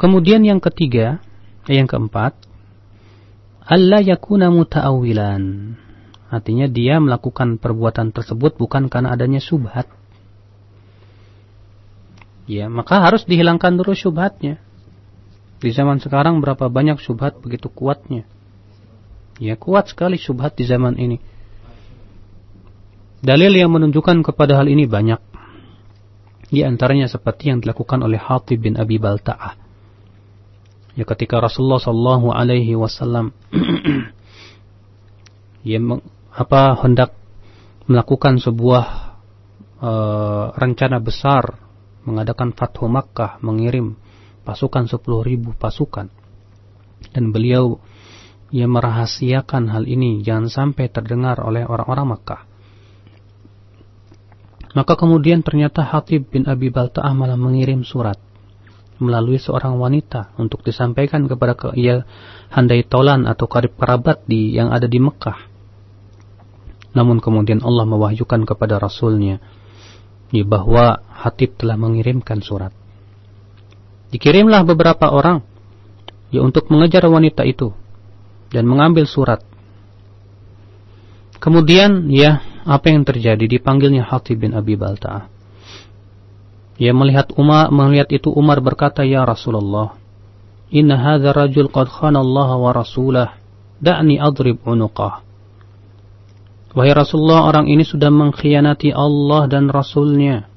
Kemudian yang ketiga, eh, yang keempat, Allah yakuna muta'awilan. Artinya dia melakukan perbuatan tersebut bukan karena adanya subhat. Ya, maka harus dihilangkan dulu subhatnya. Di zaman sekarang berapa banyak subhat begitu kuatnya. Ya, kuat sekali subhat di zaman ini. Dalil yang menunjukkan kepada hal ini banyak. Di antaranya seperti yang dilakukan oleh Hatib bin Abi Balta'ah. Ya ketika Rasulullah sallallahu alaihi wasallam ya apa hendak melakukan sebuah uh, rencana besar mengadakan Fathu Makkah, mengirim pasukan 10.000 pasukan. Dan beliau ia merahasiakan hal ini jangan sampai terdengar oleh orang-orang Makkah. Maka kemudian ternyata Hatib bin Abi Balta'ah malah mengirim surat melalui seorang wanita untuk disampaikan kepada ke, ia handai tolan atau karib kerabat di yang ada di Mekah. Namun kemudian Allah mewahyukan kepada Rasulnya ya, bahwa Hatib telah mengirimkan surat. Dikirimlah beberapa orang ya untuk mengejar wanita itu dan mengambil surat. Kemudian ya apa yang terjadi dipanggilnya Hatib bin Abi Balta'ah. Ya melihat Umar melihat itu Umar berkata ya Rasulullah Inna hadha rajul qad khana Allah wa rasulah da'ni adrib unuqah Wahai Rasulullah orang ini sudah mengkhianati Allah dan Rasulnya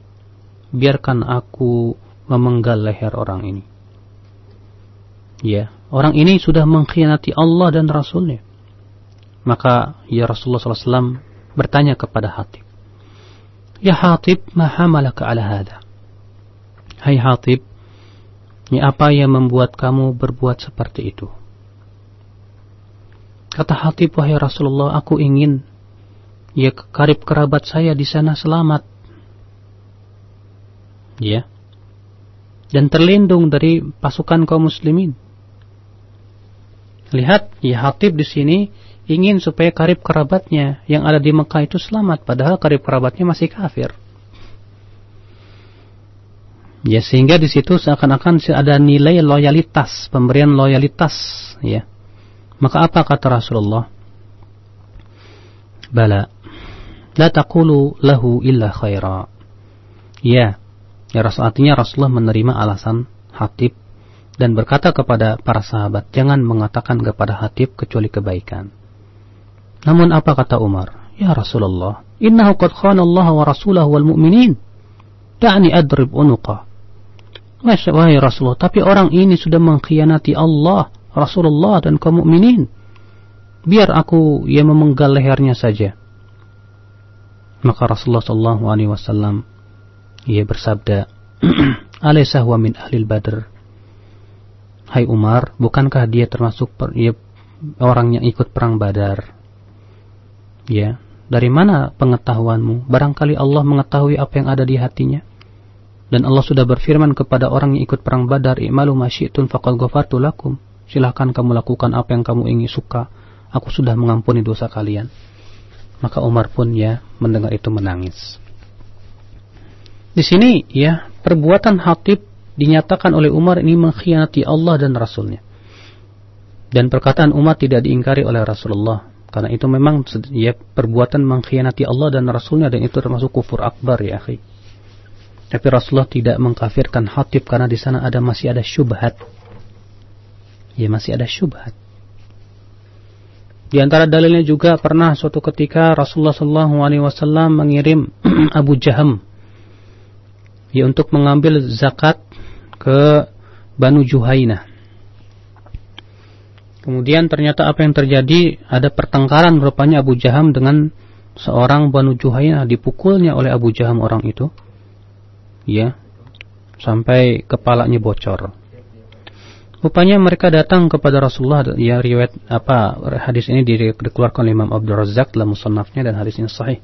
biarkan aku memenggal leher orang ini. Ya, orang ini sudah mengkhianati Allah dan Rasulnya. Maka ya Rasulullah SAW bertanya kepada Hatib. Ya Hatib, ma hamalaka ala hada? Hai Hatib, ini apa yang membuat kamu berbuat seperti itu? Kata Hatib, wahai Rasulullah, aku ingin ya karib kerabat saya di sana selamat. Ya dan terlindung dari pasukan kaum muslimin. Lihat, ya Hatib di sini ingin supaya karib kerabatnya yang ada di Mekah itu selamat, padahal karib kerabatnya masih kafir. Ya sehingga di situ seakan-akan ada nilai loyalitas, pemberian loyalitas, ya. Maka apa kata Rasulullah? Bala, la taqulu lahu illa khaira. Ya, Ya artinya Rasulullah menerima alasan Hatib dan berkata kepada para sahabat, jangan mengatakan kepada Hatib kecuali kebaikan. Namun apa kata Umar? Ya Rasulullah, innahu qad khana Allah wa rasulahu wal mu'minin. Da'ni adrib unuqa. Wahai Rasulullah, tapi orang ini sudah mengkhianati Allah, Rasulullah dan kaum mukminin. Biar aku yang memenggal lehernya saja. Maka Rasulullah sallallahu alaihi wasallam ia bersabda, Alaysa huwa min ahlil badr? Hai Umar, bukankah dia termasuk per, ya, orang yang ikut perang badar? Ya, dari mana pengetahuanmu? Barangkali Allah mengetahui apa yang ada di hatinya. Dan Allah sudah berfirman kepada orang yang ikut perang badar, I'malu masyi'tun faqad ghafartu lakum. Silahkan kamu lakukan apa yang kamu ingin suka. Aku sudah mengampuni dosa kalian. Maka Umar pun ya mendengar itu menangis. Di sini ya perbuatan Hatib dinyatakan oleh Umar ini mengkhianati Allah dan Rasulnya. Dan perkataan Umar tidak diingkari oleh Rasulullah. Karena itu memang ya perbuatan mengkhianati Allah dan Rasulnya dan itu termasuk kufur akbar ya akhi. Tapi Rasulullah tidak mengkafirkan Hatib karena di sana ada masih ada syubhat. Ya masih ada syubhat. Di antara dalilnya juga pernah suatu ketika Rasulullah SAW mengirim Abu Jaham ya untuk mengambil zakat ke Banu Juhainah. Kemudian ternyata apa yang terjadi ada pertengkaran rupanya Abu Jaham dengan seorang Banu Juhainah dipukulnya oleh Abu Jaham orang itu. Ya. Sampai kepalanya bocor. Rupanya mereka datang kepada Rasulullah ya riwayat apa hadis ini dikeluarkan oleh Imam Abdul Razak dalam musannafnya dan hadis ini sahih.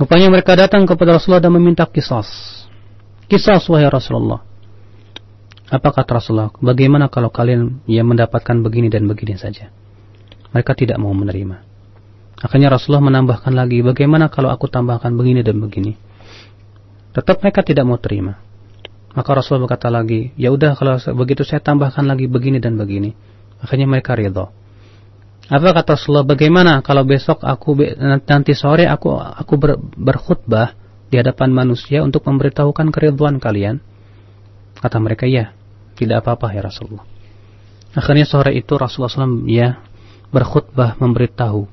Rupanya mereka datang kepada Rasulullah dan meminta kisas. Kisas wahai Rasulullah. Apa kata Rasulullah? Bagaimana kalau kalian yang mendapatkan begini dan begini saja? Mereka tidak mau menerima. Akhirnya Rasulullah menambahkan lagi, bagaimana kalau aku tambahkan begini dan begini? Tetap mereka tidak mau terima. Maka Rasulullah berkata lagi, ya udah kalau begitu saya tambahkan lagi begini dan begini. Akhirnya mereka ridho. Apa kata Rasulullah? Bagaimana kalau besok aku nanti sore aku aku ber, berkhutbah di hadapan manusia untuk memberitahukan keriduan kalian? Kata mereka, ya. Tidak apa-apa ya Rasulullah. Akhirnya sore itu Rasulullah SAW ya berkhutbah memberitahu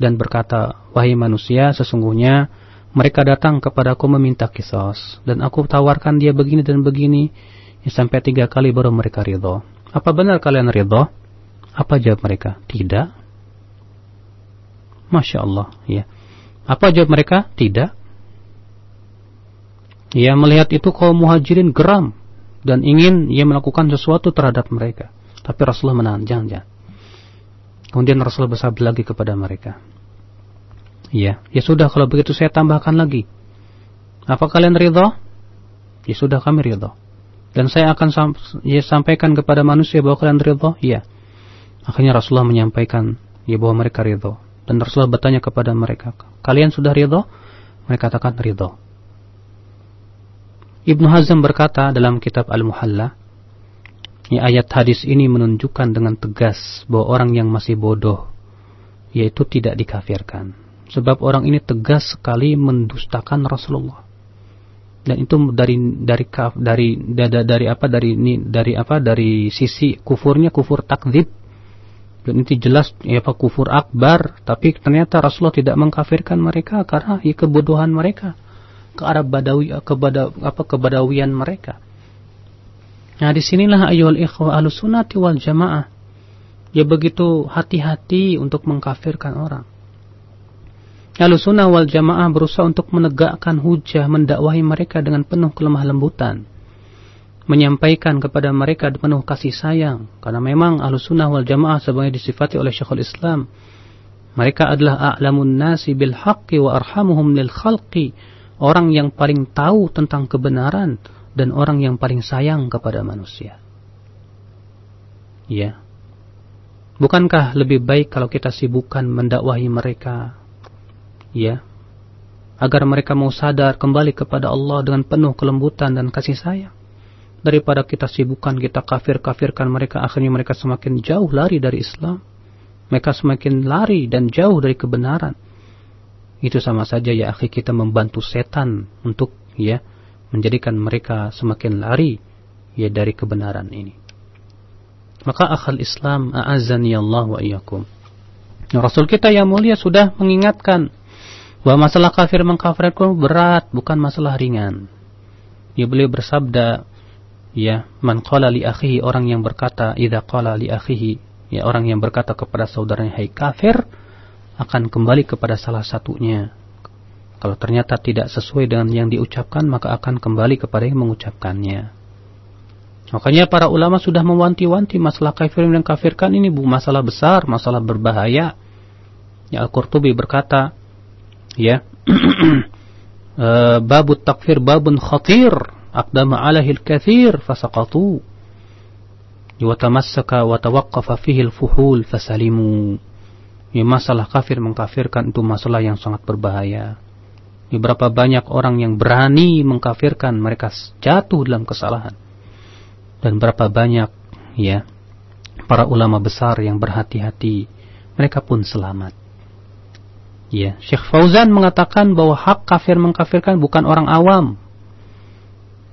dan berkata, Wahai manusia, sesungguhnya mereka datang kepadaku meminta kisos dan aku tawarkan dia begini dan begini ya, sampai tiga kali baru mereka ridho. Apa benar kalian ridho? Apa jawab mereka? Tidak. Masya Allah. Ya. Apa jawab mereka? Tidak. Ya melihat itu kaum muhajirin geram dan ingin ia melakukan sesuatu terhadap mereka. Tapi Rasulullah menahan, jangan, jangan. Kemudian Rasulullah bersabda lagi kepada mereka. Ya, ya sudah kalau begitu saya tambahkan lagi. Apa kalian ridho? Ya sudah kami ridho. Dan saya akan sam ya, sampaikan kepada manusia bahwa kalian ridho? Iya. Akhirnya Rasulullah menyampaikan ya bahwa mereka ridho. Dan Rasulullah bertanya kepada mereka, kalian sudah ridho? Mereka katakan ridho. Ibnu Hazm berkata dalam kitab Al-Muhalla, ya, ayat hadis ini menunjukkan dengan tegas bahwa orang yang masih bodoh yaitu tidak dikafirkan. Sebab orang ini tegas sekali mendustakan Rasulullah. Dan itu dari dari dari dari, dari apa dari dari apa dari sisi kufurnya kufur takdzib. Dan itu jelas ya apa kufur akbar, tapi ternyata Rasulullah tidak mengkafirkan mereka karena ya kebodohan mereka ke arah badawi apa kebadawian mereka. Nah, di sinilah ayol ikhwah alusunati wal jamaah. Ya begitu hati-hati untuk mengkafirkan orang. Alusunah wal jamaah berusaha untuk menegakkan hujah, mendakwahi mereka dengan penuh kelemah lembutan. Menyampaikan kepada mereka penuh kasih sayang. Karena memang alusunah wal jamaah sebagai disifati oleh Syekhul Islam. Mereka adalah a'lamun nasi bil haqqi wa arhamuhum lil khalqi orang yang paling tahu tentang kebenaran dan orang yang paling sayang kepada manusia. Ya. Bukankah lebih baik kalau kita sibukkan mendakwahi mereka? Ya. Agar mereka mau sadar kembali kepada Allah dengan penuh kelembutan dan kasih sayang. Daripada kita sibukkan, kita kafir-kafirkan mereka, akhirnya mereka semakin jauh lari dari Islam. Mereka semakin lari dan jauh dari kebenaran itu sama saja ya akhi kita membantu setan untuk ya menjadikan mereka semakin lari ya dari kebenaran ini. Maka akal Islam a'azzani Allah wa iyyakum. Rasul kita yang mulia sudah mengingatkan bahwa masalah kafir mengkafirkan berat bukan masalah ringan. Ya beliau bersabda ya man qala li akhihi orang yang berkata idza qala li akhihi ya orang yang berkata kepada saudaranya hai kafir akan kembali kepada salah satunya. Kalau ternyata tidak sesuai dengan yang diucapkan, maka akan kembali kepada yang mengucapkannya. Makanya para ulama sudah mewanti-wanti masalah kafir dan kafirkan ini bu masalah besar, masalah berbahaya. Ya Al-Qurtubi berkata, ya, eh, babut takfir babun khatir, kathir fasaqatu. Wa tamassaka wa tawaqqafa fihi al-fuhul fasalimu. Ya, masalah kafir mengkafirkan itu masalah yang sangat berbahaya. Ya, berapa banyak orang yang berani mengkafirkan mereka jatuh dalam kesalahan. Dan berapa banyak ya para ulama besar yang berhati-hati mereka pun selamat. Ya, Syekh Fauzan mengatakan bahwa hak kafir mengkafirkan bukan orang awam.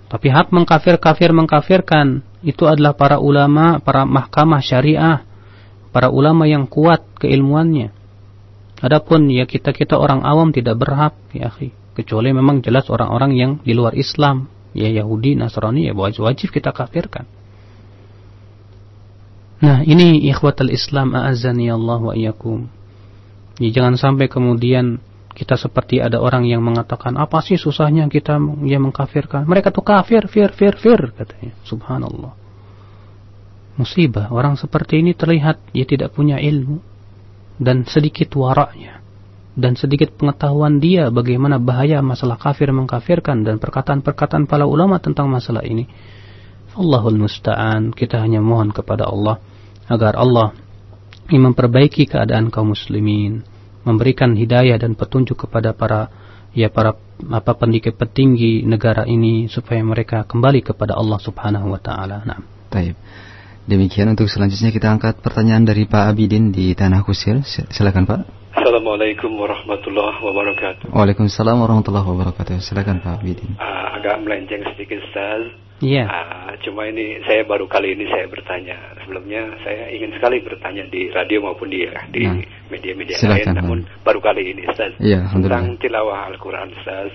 Tapi hak mengkafir kafir mengkafirkan itu adalah para ulama, para mahkamah syariah para ulama yang kuat keilmuannya. Adapun ya kita-kita orang awam tidak berhak ya akhi, kecuali memang jelas orang-orang yang di luar Islam, ya Yahudi, Nasrani ya wajib kita kafirkan. Nah, ini ikhwatal Islam a'azzani Allah wa iyyakum. Ya, jangan sampai kemudian kita seperti ada orang yang mengatakan apa sih susahnya kita ya mengkafirkan. Mereka tuh kafir, fir, fir, fir katanya. Subhanallah musibah. Orang seperti ini terlihat dia tidak punya ilmu dan sedikit waraknya dan sedikit pengetahuan dia bagaimana bahaya masalah kafir mengkafirkan dan perkataan-perkataan para ulama tentang masalah ini. Allahul musta'an. Kita hanya mohon kepada Allah agar Allah memperbaiki keadaan kaum muslimin, memberikan hidayah dan petunjuk kepada para ya para apa pendikit petinggi negara ini supaya mereka kembali kepada Allah Subhanahu wa taala. Nah. Baik. Demikian untuk selanjutnya kita angkat pertanyaan dari Pak Abidin di Tanah Kusir. Silakan Pak. Assalamualaikum warahmatullahi wabarakatuh. Waalaikumsalam warahmatullahi wabarakatuh. Silakan Pak Abidin. Uh, agak melenceng sedikit Ustaz. Iya. Uh, cuma ini saya baru kali ini saya bertanya. Sebelumnya saya ingin sekali bertanya di radio maupun di di nah, media-media nah, lain, namun baru kali ini Ustaz. Iya, tentang tilawah Al-Quran Ustaz.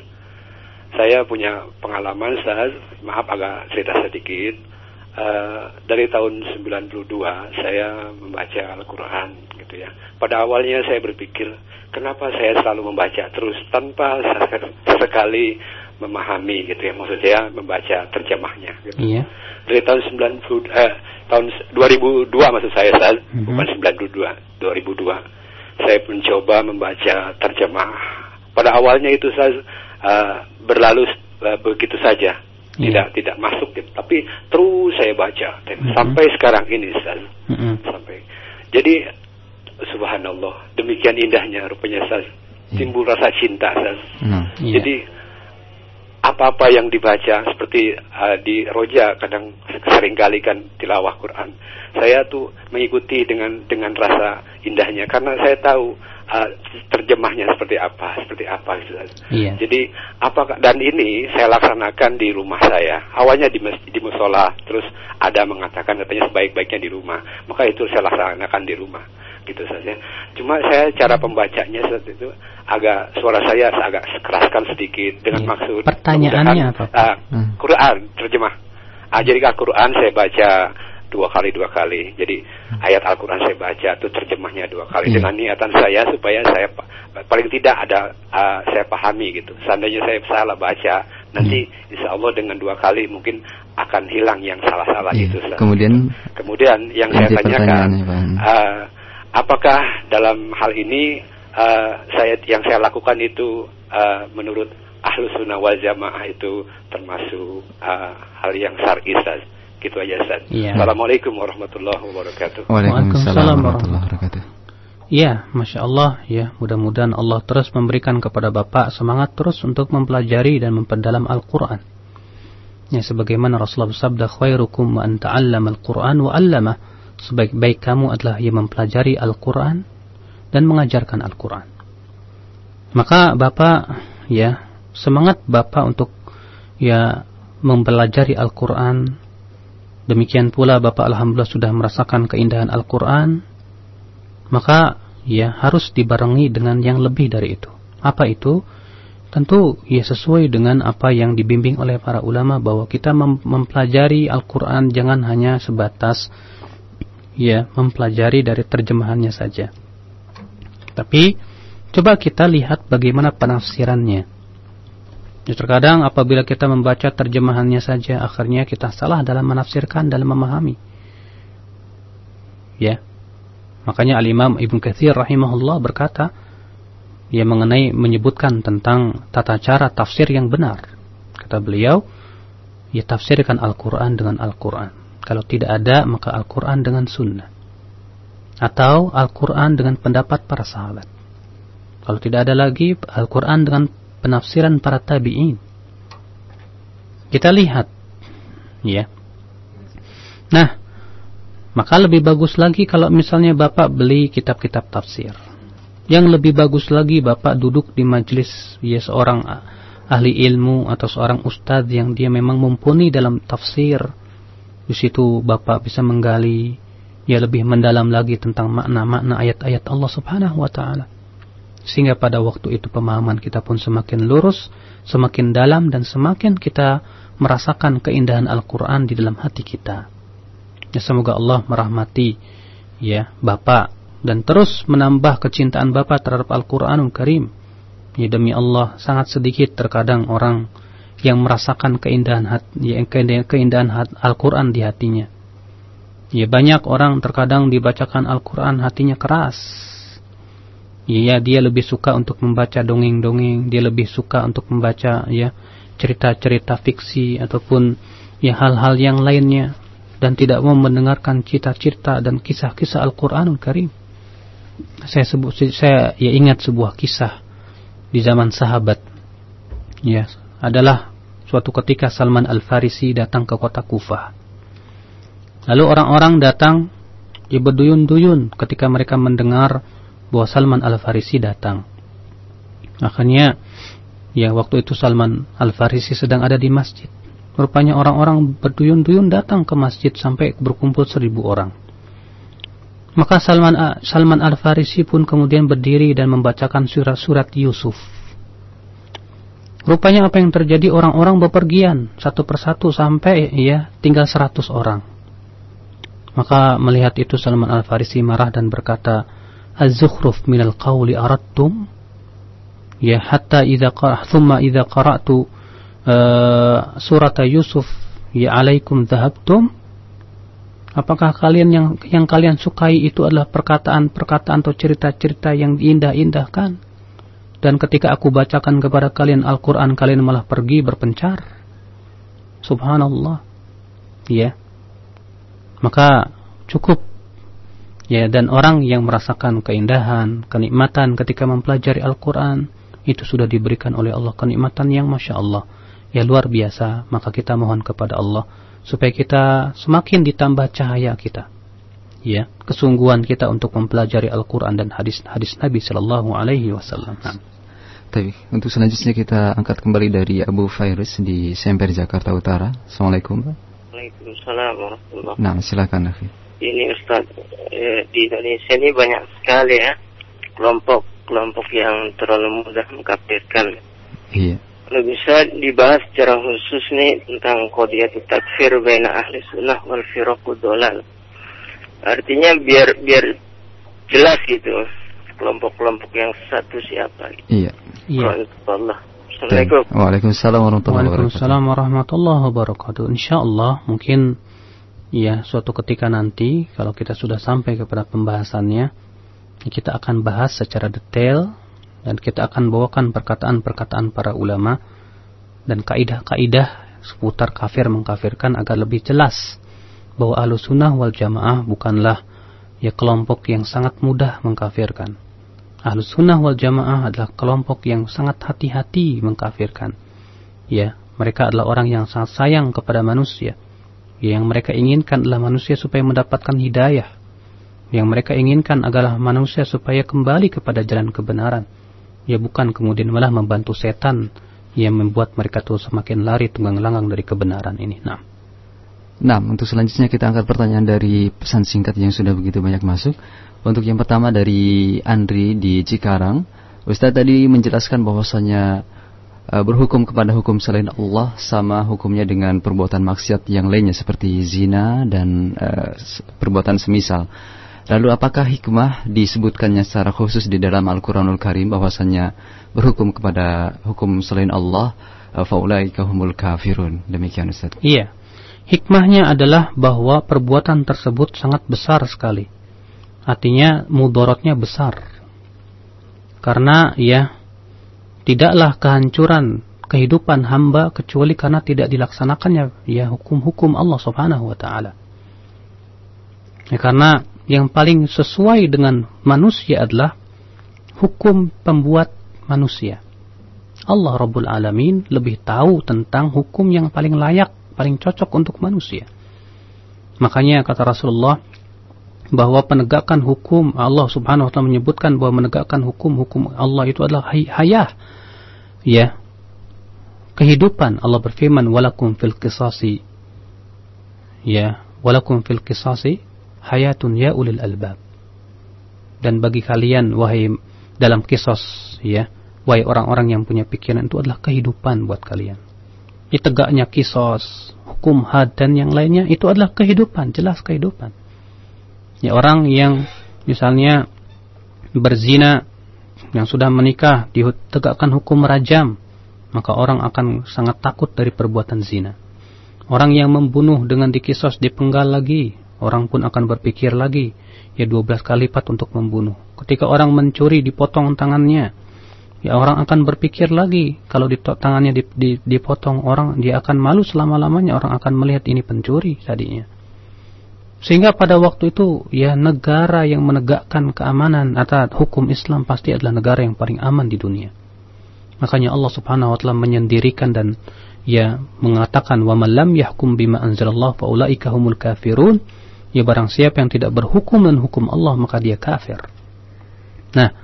Saya punya pengalaman Ustaz, maaf agak cerita sedikit Uh, dari tahun 92 saya membaca Al-Quran gitu ya. Pada awalnya saya berpikir kenapa saya selalu membaca terus tanpa sekali memahami gitu ya. Maksud saya membaca terjemahnya gitu. Iya. Dari tahun 90 eh, tahun 2002 maksud saya Ustaz, mm -hmm. bukan 92, 2002. Saya mencoba membaca terjemah. Pada awalnya itu saya uh, berlalu uh, begitu saja Iya. tidak yeah. tidak masuk gitu. Tapi terus saya baca mm -hmm. sampai sekarang ini Ustaz. Mm -hmm. Sampai. Jadi subhanallah, demikian indahnya rupanya Ustaz. Yeah. Timbul rasa cinta Ustaz. Mm, yeah. Jadi apa-apa yang dibaca seperti uh, di roja kadang sering kali kan tilawah Quran. Saya tuh mengikuti dengan dengan rasa indahnya karena saya tahu uh, terjemahnya seperti apa, seperti apa gitu. Iya. Jadi apa dan ini saya laksanakan di rumah saya. Awalnya di mes, di musola, terus ada mengatakan katanya sebaik-baiknya di rumah. Maka itu saya laksanakan di rumah gitu saja. Cuma saya cara pembacanya saat itu agak suara saya agak keraskan sedikit dengan iya. maksud pertanyaannya apa? Uh, hmm. Quran terjemah. Uh, jadi Al-Quran saya baca dua kali dua kali. Jadi ayat Al-Quran saya baca itu terjemahnya dua kali hmm. dengan niatan saya supaya saya paling tidak ada uh, saya pahami gitu. Seandainya saya salah baca nanti hmm. insya Allah dengan dua kali mungkin akan hilang yang salah-salah yeah. itu. Kemudian kemudian yang saya tanyakan uh, apakah dalam hal ini uh, saya yang saya lakukan itu uh, menurut ahlu sunnah wal jamaah itu termasuk uh, hal yang syar'i Gitu aja Ustaz. Ya. Assalamualaikum warahmatullahi wabarakatuh. Waalaikumsalam warahmatullahi wabarakatuh. Ya, Masya Allah ya Mudah-mudahan Allah terus memberikan kepada Bapak Semangat terus untuk mempelajari dan memperdalam Al-Quran Ya, sebagaimana Rasulullah bersabda Khairukum wa anta'allam Al-Quran wa allama Sebaik-baik kamu adalah yang mempelajari Al-Quran Dan mengajarkan Al-Quran Maka Bapak ya Semangat Bapak untuk Ya mempelajari Al-Quran Demikian pula Bapak Alhamdulillah sudah merasakan keindahan Al-Quran Maka ya harus dibarengi dengan yang lebih dari itu. Apa itu? Tentu ya sesuai dengan apa yang dibimbing oleh para ulama bahwa kita mem mempelajari Al-Quran jangan hanya sebatas ya mempelajari dari terjemahannya saja. Tapi coba kita lihat bagaimana penafsirannya Ya, terkadang apabila kita membaca terjemahannya saja, akhirnya kita salah dalam menafsirkan, dalam memahami. Ya, makanya Al-Imam Ibn Kathir rahimahullah berkata, ia mengenai menyebutkan tentang tata cara tafsir yang benar. Kata beliau, ia tafsirkan Al-Quran dengan Al-Quran. Kalau tidak ada, maka Al-Quran dengan sunnah. Atau Al-Quran dengan pendapat para sahabat. Kalau tidak ada lagi, Al-Quran dengan penafsiran para tabi'in. Kita lihat ya. Nah, maka lebih bagus lagi kalau misalnya Bapak beli kitab-kitab tafsir. Yang lebih bagus lagi Bapak duduk di majelis ya seorang ahli ilmu atau seorang ustadz yang dia memang mumpuni dalam tafsir. Di situ Bapak bisa menggali ya lebih mendalam lagi tentang makna-makna ayat-ayat Allah Subhanahu wa taala. Sehingga pada waktu itu pemahaman kita pun semakin lurus, semakin dalam dan semakin kita merasakan keindahan Al-Quran di dalam hati kita. Ya, semoga Allah merahmati ya Bapak dan terus menambah kecintaan Bapak terhadap Al-Quranul Karim. Ya demi Allah sangat sedikit terkadang orang yang merasakan keindahan hati, ya, keindahan Al-Quran di hatinya. Ya banyak orang terkadang dibacakan Al-Quran hatinya keras ya dia lebih suka untuk membaca dongeng-dongeng, dia lebih suka untuk membaca ya cerita-cerita fiksi ataupun ya hal-hal yang lainnya dan tidak mau mendengarkan cerita-cerita dan kisah-kisah Al-Qur'anul Karim. Saya sebut saya ya ingat sebuah kisah di zaman sahabat. Ya, adalah suatu ketika Salman Al-Farisi datang ke kota Kufah. Lalu orang-orang datang ya berduyun-duyun ketika mereka mendengar bahwa Salman Al-Farisi datang. Akhirnya ya waktu itu Salman Al-Farisi sedang ada di masjid. Rupanya orang-orang berduyun-duyun datang ke masjid sampai berkumpul seribu orang. Maka Salman Salman Al-Farisi pun kemudian berdiri dan membacakan surat-surat Yusuf. Rupanya apa yang terjadi orang-orang bepergian satu persatu sampai ya tinggal seratus orang. Maka melihat itu Salman Al-Farisi marah dan berkata, "Az-zukhruf minal qawli aradtum?" Ya hatta idza thumma idza qara'tu uh, surat Yusuf ya alaikum dhahabtum? Apakah kalian yang yang kalian sukai itu adalah perkataan-perkataan atau cerita-cerita yang indah-indahkan? Dan ketika aku bacakan kepada kalian Al-Quran, kalian malah pergi berpencar. Subhanallah. Ya maka cukup ya dan orang yang merasakan keindahan, kenikmatan ketika mempelajari Al-Qur'an itu sudah diberikan oleh Allah kenikmatan yang Masya Allah ya luar biasa maka kita mohon kepada Allah supaya kita semakin ditambah cahaya kita ya kesungguhan kita untuk mempelajari Al-Quran dan hadis-hadis Nabi Shallallahu Alaihi Wasallam. Tapi untuk selanjutnya kita angkat kembali dari Abu Fairuz di Semper Jakarta Utara. Assalamualaikum. Waalaikumsalam warahmatullahi Nah, silakan Nafi. Ini Ustaz, eh, di Indonesia ini banyak sekali ya kelompok-kelompok yang terlalu mudah mengkafirkan. Iya. Kalau bisa dibahas secara khusus nih tentang kodiyat takfir baina ahli sunnah wal firaqu dolal. Artinya biar biar jelas gitu kelompok-kelompok yang satu siapa. Gitu. Iya. Iya. Allah. Assalamualaikum. Waalaikumsalam warahmatullahi wabarakatuh. Waalaikumsalam warahmatullahi wabarakatuh. Insyaallah mungkin ya suatu ketika nanti kalau kita sudah sampai kepada pembahasannya kita akan bahas secara detail dan kita akan bawakan perkataan-perkataan para ulama dan kaidah-kaidah seputar kafir mengkafirkan agar lebih jelas bahwa ahlu sunnah wal jamaah bukanlah ya kelompok yang sangat mudah mengkafirkan Ahlus sunnah wal jamaah adalah kelompok yang sangat hati-hati mengkafirkan. Ya, mereka adalah orang yang sangat sayang kepada manusia. Yang mereka inginkan adalah manusia supaya mendapatkan hidayah. Yang mereka inginkan adalah manusia supaya kembali kepada jalan kebenaran. Ya bukan kemudian malah membantu setan yang membuat mereka tuh semakin lari tunggang langgang dari kebenaran ini. Nah. Nah, untuk selanjutnya kita angkat pertanyaan dari pesan singkat yang sudah begitu banyak masuk. Untuk yang pertama dari Andri di Cikarang, Ustaz tadi menjelaskan bahwasanya berhukum kepada hukum selain Allah sama hukumnya dengan perbuatan maksiat yang lainnya seperti zina dan uh, perbuatan semisal. Lalu apakah hikmah disebutkannya secara khusus di dalam Al-Quranul Karim bahwasanya berhukum kepada hukum selain Allah uh, faulaika humul kafirun. Demikian Ustaz. Iya. Hikmahnya adalah bahwa perbuatan tersebut sangat besar sekali artinya mudorotnya besar. Karena ya tidaklah kehancuran kehidupan hamba kecuali karena tidak dilaksanakannya ya hukum-hukum Allah Subhanahu wa taala. Ya, karena yang paling sesuai dengan manusia adalah hukum pembuat manusia. Allah Rabbul Alamin lebih tahu tentang hukum yang paling layak, paling cocok untuk manusia. Makanya kata Rasulullah, bahwa penegakan hukum Allah Subhanahu wa taala menyebutkan bahwa menegakkan hukum-hukum Allah itu adalah hayah. Ya. Kehidupan Allah berfirman walakum fil qisasi ya, walakum fil qisasi hayatun ya ulil albab. Dan bagi kalian wahai dalam kisos ya, wahai orang-orang yang punya pikiran itu adalah kehidupan buat kalian. Ditegaknya kisos, hukum had dan yang lainnya itu adalah kehidupan, jelas kehidupan ya orang yang misalnya berzina yang sudah menikah ditegakkan hukum rajam maka orang akan sangat takut dari perbuatan zina. Orang yang membunuh dengan dikisos dipenggal lagi orang pun akan berpikir lagi ya 12 kali lipat untuk membunuh. Ketika orang mencuri dipotong tangannya ya orang akan berpikir lagi kalau di tangannya dipotong orang dia akan malu selama-lamanya orang akan melihat ini pencuri tadinya sehingga pada waktu itu ya negara yang menegakkan keamanan atau hukum Islam pasti adalah negara yang paling aman di dunia. Makanya Allah Subhanahu wa taala menyendirikan dan ya mengatakan wa lam yahkum bima anzalallah faulaika humul kafirun. Ya barang siapa yang tidak berhukum dan hukum Allah maka dia kafir. Nah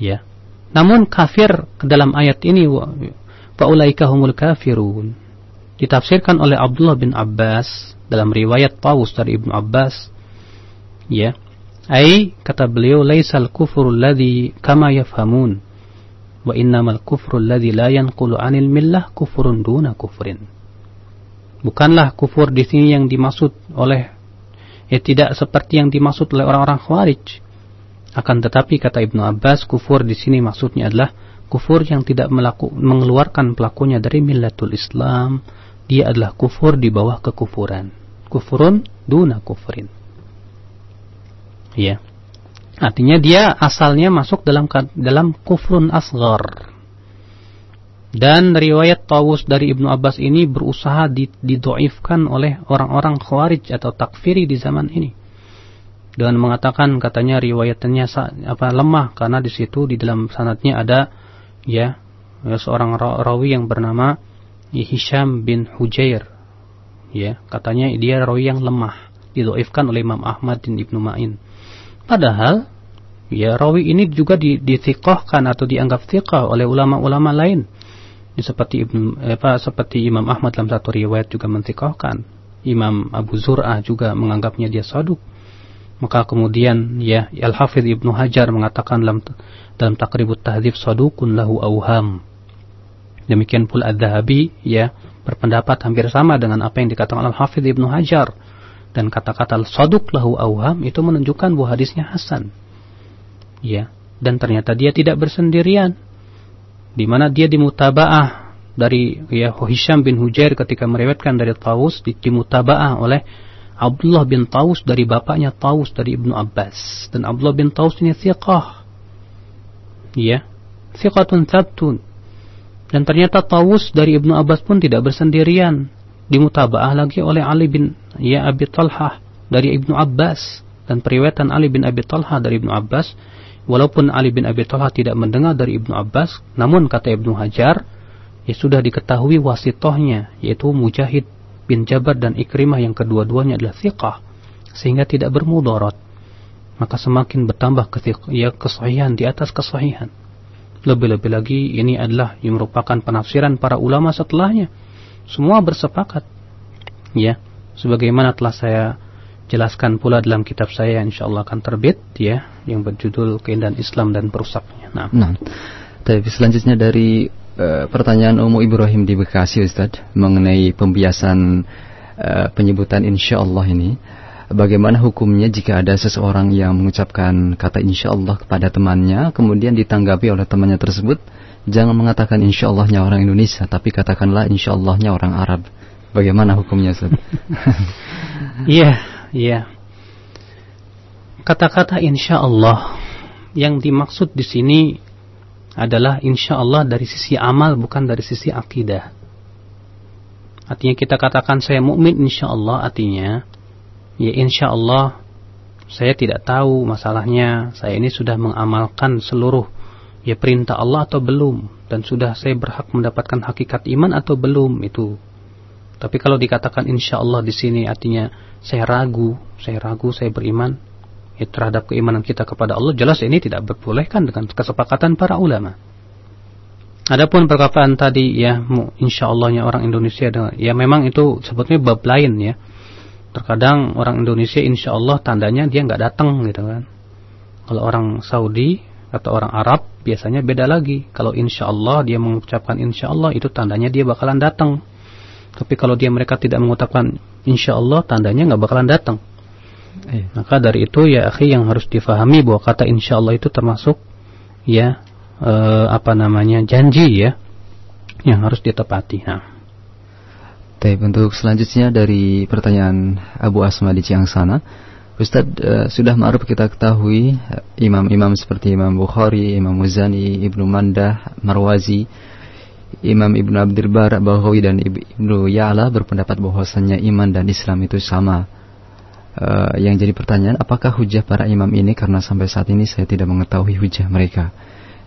ya. Namun kafir ke dalam ayat ini faulaika humul kafirun. Ditafsirkan oleh Abdullah bin Abbas dalam riwayat Tawus dari Ibnu Abbas ya ai kata beliau laisal kufru alladhi kama yafhamun wa innamal kufru alladhi la yanqulu 'anil millah kufrun duna kufrin bukanlah kufur di sini yang dimaksud oleh ya tidak seperti yang dimaksud oleh orang-orang khawarij akan tetapi kata Ibnu Abbas, kufur di sini maksudnya adalah kufur yang tidak melaku, mengeluarkan pelakunya dari millatul Islam. Dia adalah kufur di bawah kekufuran. Kufurun duna kufurin. Ya. Artinya dia asalnya masuk dalam dalam kufrun asgar. Dan riwayat Tawus dari Ibnu Abbas ini berusaha didoifkan oleh orang-orang khawarij atau takfiri di zaman ini dengan mengatakan katanya riwayatnya apa lemah karena di situ di dalam sanatnya ada ya, ya seorang rawi yang bernama Hisham bin Hujair ya katanya dia rawi yang lemah didoifkan oleh Imam Ahmad dan Ibnu Ma'in. Padahal ya rawi ini juga ditikohkan atau dianggap thiqah oleh ulama-ulama lain. Seperti Ibnu seperti Imam Ahmad dalam satu riwayat juga mentikohkan Imam Abu Zur'ah juga menganggapnya dia saduk maka kemudian ya Al-Hafidh Ibnu Hajar mengatakan dalam dalam Taqribut Tahdzib sadukun lahu auham. Demikian pula Adz-Dzahabi ya berpendapat hampir sama dengan apa yang dikatakan Al-Hafidh Ibnu Hajar dan kata-kata saduk lahu auham itu menunjukkan bahwa hadisnya hasan. Ya, dan ternyata dia tidak bersendirian. Di mana dia dimutabaah dari ya Hisham bin Hujair ketika meriwayatkan dari Tawus dimutabaah oleh Abdullah bin Taus dari bapaknya Taus dari Ibnu Abbas dan Abdullah bin Taus ini thiqah ya thiqatun thabtun dan ternyata Taus dari Ibnu Abbas pun tidak bersendirian. Dimutabaah lagi oleh Ali bin ya Abi Talhah dari Ibnu Abbas. Dan periwayatan Ali bin Abi Talhah dari Ibnu Abbas walaupun Ali bin Abi Talhah tidak mendengar dari Ibnu Abbas namun kata Ibnu Hajar ya sudah diketahui wasitohnya yaitu Mujahid bin Jabar dan Ikrimah yang kedua-duanya adalah thiqah sehingga tidak bermudarat. Maka semakin bertambah ya kesahihan di atas kesahihan lebih-lebih lagi ini adalah yang merupakan penafsiran para ulama setelahnya semua bersepakat ya sebagaimana telah saya jelaskan pula dalam kitab saya insyaallah akan terbit ya yang berjudul keindahan Islam dan perusaknya nah, nah. Tapi selanjutnya dari Eh, pertanyaan Umu Ibrahim di Bekasi Ustaz mengenai pembiasan uh, penyebutan insya Allah ini. Bagaimana hukumnya jika ada seseorang yang mengucapkan kata insya Allah kepada temannya, kemudian ditanggapi oleh temannya tersebut, jangan mengatakan insya Allahnya orang Indonesia, tapi katakanlah insya Allahnya orang Arab. Bagaimana hukumnya Ustaz? Iya, iya. Kata-kata insya Allah yang dimaksud di sini adalah insya Allah dari sisi amal bukan dari sisi akidah. Artinya kita katakan saya mukmin insya Allah artinya ya insya Allah saya tidak tahu masalahnya saya ini sudah mengamalkan seluruh ya perintah Allah atau belum dan sudah saya berhak mendapatkan hakikat iman atau belum itu. Tapi kalau dikatakan insya Allah di sini artinya saya ragu, saya ragu, saya beriman, ya, terhadap keimanan kita kepada Allah jelas ini tidak diperbolehkan dengan kesepakatan para ulama. Adapun perkataan tadi ya insya Allahnya orang Indonesia ya memang itu sebetulnya bab lain ya. Terkadang orang Indonesia insya Allah tandanya dia nggak datang gitu kan. Kalau orang Saudi atau orang Arab biasanya beda lagi. Kalau insya Allah dia mengucapkan insya Allah itu tandanya dia bakalan datang. Tapi kalau dia mereka tidak mengucapkan insya Allah tandanya nggak bakalan datang. Eh. Maka dari itu ya akhi yang harus difahami bahwa kata insya Allah itu termasuk ya e, apa namanya janji ya yang harus ditepati. Nah. Tapi untuk selanjutnya dari pertanyaan Abu Asma di Ciangsana, Ustadz uh, sudah ma'ruf kita ketahui imam-imam seperti Imam Bukhari, Imam Muzani, Ibnu Mandah, Marwazi, Imam Ibnu Abdul Bar, Bahawi dan Ibnu Ya'la berpendapat bahwasanya iman dan Islam itu sama. Uh, yang jadi pertanyaan, apakah hujah para imam ini karena sampai saat ini saya tidak mengetahui hujah mereka.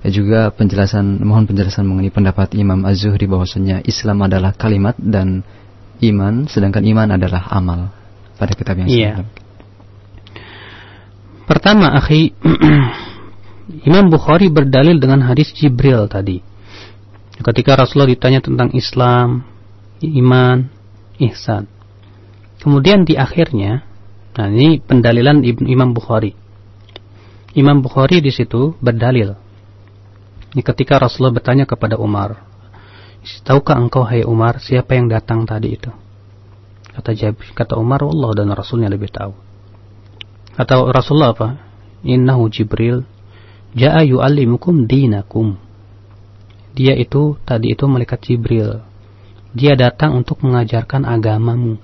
Ya, juga penjelasan mohon penjelasan mengenai pendapat Imam Az-Zuhri bahwasanya Islam adalah kalimat dan iman sedangkan iman adalah amal pada kitab yang iya. Pertama, akhi, Imam Bukhari berdalil dengan hadis Jibril tadi. Ketika Rasulullah ditanya tentang Islam, iman, ihsan. Kemudian di akhirnya, nah ini pendalilan Imam Bukhari. Imam Bukhari di situ berdalil. Ketika Rasulullah bertanya kepada Umar, tahukah engkau hai Umar siapa yang datang tadi itu? Kata Jabir, kata Umar, Allah dan Rasulnya lebih tahu. Kata Rasulullah apa? Innahu Jibril ja'a yu'allimukum dinakum. Dia itu tadi itu malaikat Jibril. Dia datang untuk mengajarkan agamamu.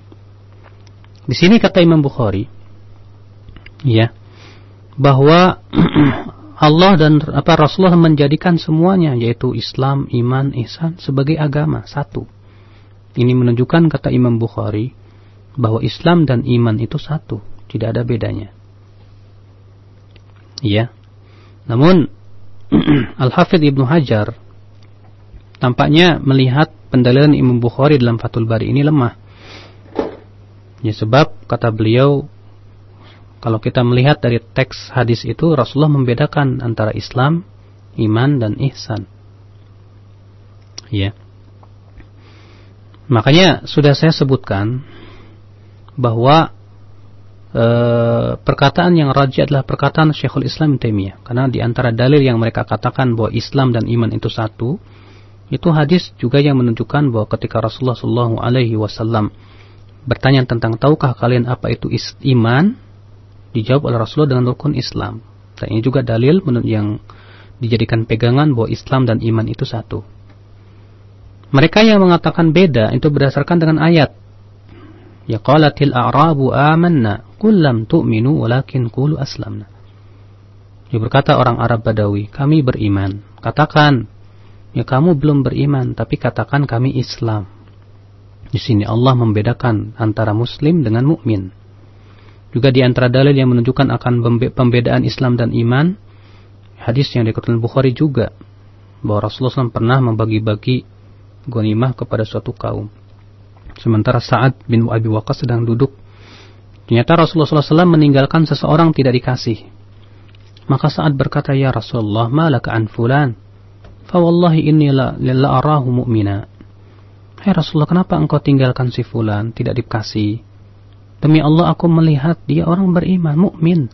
Di sini kata Imam Bukhari, ya, bahwa Allah dan apa Rasulullah menjadikan semuanya yaitu Islam, iman, ihsan sebagai agama satu. Ini menunjukkan kata Imam Bukhari bahwa Islam dan iman itu satu, tidak ada bedanya. Iya. Namun Al-Hafidh Ibnu Hajar tampaknya melihat pendalilan Imam Bukhari dalam Fathul Bari ini lemah. Ya sebab kata beliau kalau kita melihat dari teks hadis itu Rasulullah membedakan antara Islam, iman dan ihsan. Ya. Makanya sudah saya sebutkan bahwa e, perkataan yang rajih adalah perkataan Syekhul Islam Taimiyah karena di antara dalil yang mereka katakan bahwa Islam dan iman itu satu itu hadis juga yang menunjukkan bahwa ketika Rasulullah Shallallahu Alaihi Wasallam bertanya tentang tahukah kalian apa itu iman dijawab oleh Rasulullah dengan rukun Islam dan ini juga dalil yang dijadikan pegangan bahwa Islam dan iman itu satu mereka yang mengatakan beda itu berdasarkan dengan ayat Ya qalatil a'rabu amanna qul lam tu'minu walakin qulu aslamna. Ya berkata orang Arab Badawi, kami beriman. Katakan, ya kamu belum beriman, tapi katakan kami Islam. Di sini Allah membedakan antara muslim dengan mukmin. Juga di antara dalil yang menunjukkan akan pembedaan Islam dan iman, hadis yang dikutip Bukhari juga bahwa Rasulullah SAW pernah membagi-bagi ghanimah kepada suatu kaum. Sementara Sa'ad bin Abi Waqqas sedang duduk. Ternyata Rasulullah SAW meninggalkan seseorang tidak dikasih. Maka Sa'ad berkata, Ya Rasulullah, malaka an fulan. Fawallahi inni la, la arahu mu'mina. Hai Rasulullah, kenapa engkau tinggalkan si fulan, tidak dikasih? Demi Allah aku melihat dia orang beriman, mukmin.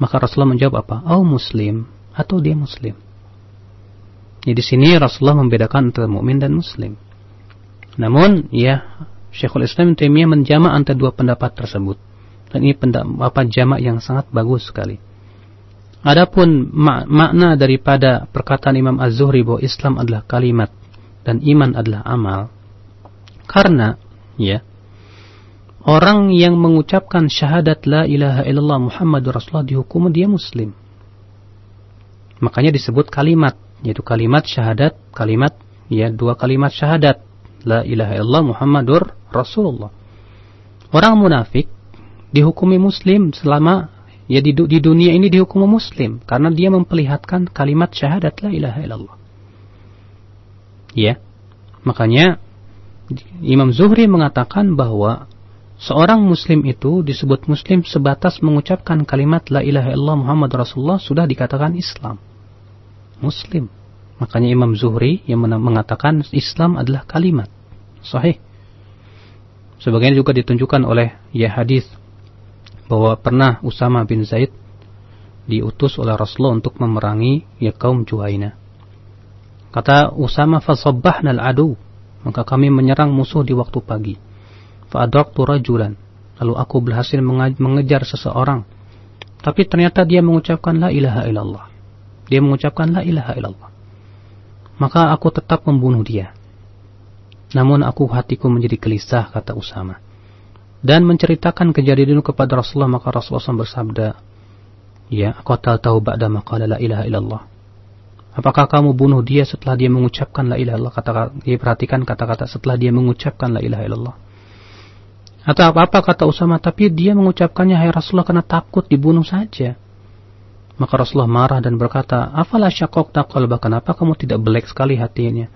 Maka Rasulullah menjawab apa? Oh muslim atau dia muslim. Jadi di sini Rasulullah membedakan antara mukmin dan muslim. Namun ya Syekhul Islam Taimiyah menjamak antara dua pendapat tersebut. Dan ini pendapat jamak yang sangat bagus sekali. Adapun mak makna daripada perkataan Imam Az-Zuhri bahwa Islam adalah kalimat dan iman adalah amal. Karena ya orang yang mengucapkan syahadat la ilaha illallah Muhammadur Rasulullah dihukum dia muslim. Makanya disebut kalimat, yaitu kalimat syahadat, kalimat ya dua kalimat syahadat La ilaha illallah Muhammadur Rasulullah. Orang munafik dihukumi muslim selama ya di, di dunia ini dihukumi muslim karena dia memperlihatkan kalimat syahadat la ilaha illallah. Ya. Makanya Imam Zuhri mengatakan bahwa seorang muslim itu disebut muslim sebatas mengucapkan kalimat la ilaha illallah Muhammad Rasulullah sudah dikatakan Islam. Muslim. Makanya Imam Zuhri yang mengatakan Islam adalah kalimat. Sahih. Sebagian juga ditunjukkan oleh ya hadis bahwa pernah Usama bin Zaid diutus oleh Rasulullah untuk memerangi ya kaum Juhaina. Kata Usama fasabbahna al-adu, maka kami menyerang musuh di waktu pagi. Fa'adraktu rajulan, lalu aku berhasil mengejar seseorang. Tapi ternyata dia mengucapkan la ilaha illallah. Dia mengucapkan la ilaha illallah maka aku tetap membunuh dia. Namun aku hatiku menjadi gelisah, kata Usama. dan menceritakan kejadian itu kepada Rasulullah maka Rasulullah SAW bersabda ya qatal tahu ba'da maqala la ilaha illallah apakah kamu bunuh dia setelah dia mengucapkan la ilaha illallah kata dia perhatikan kata-kata setelah dia mengucapkan la ilaha illallah atau apa-apa kata Usama tapi dia mengucapkannya hai Rasulullah karena takut dibunuh saja. Maka Rasulullah marah dan berkata afalah syakok takal kenapa kamu tidak belek sekali hatinya?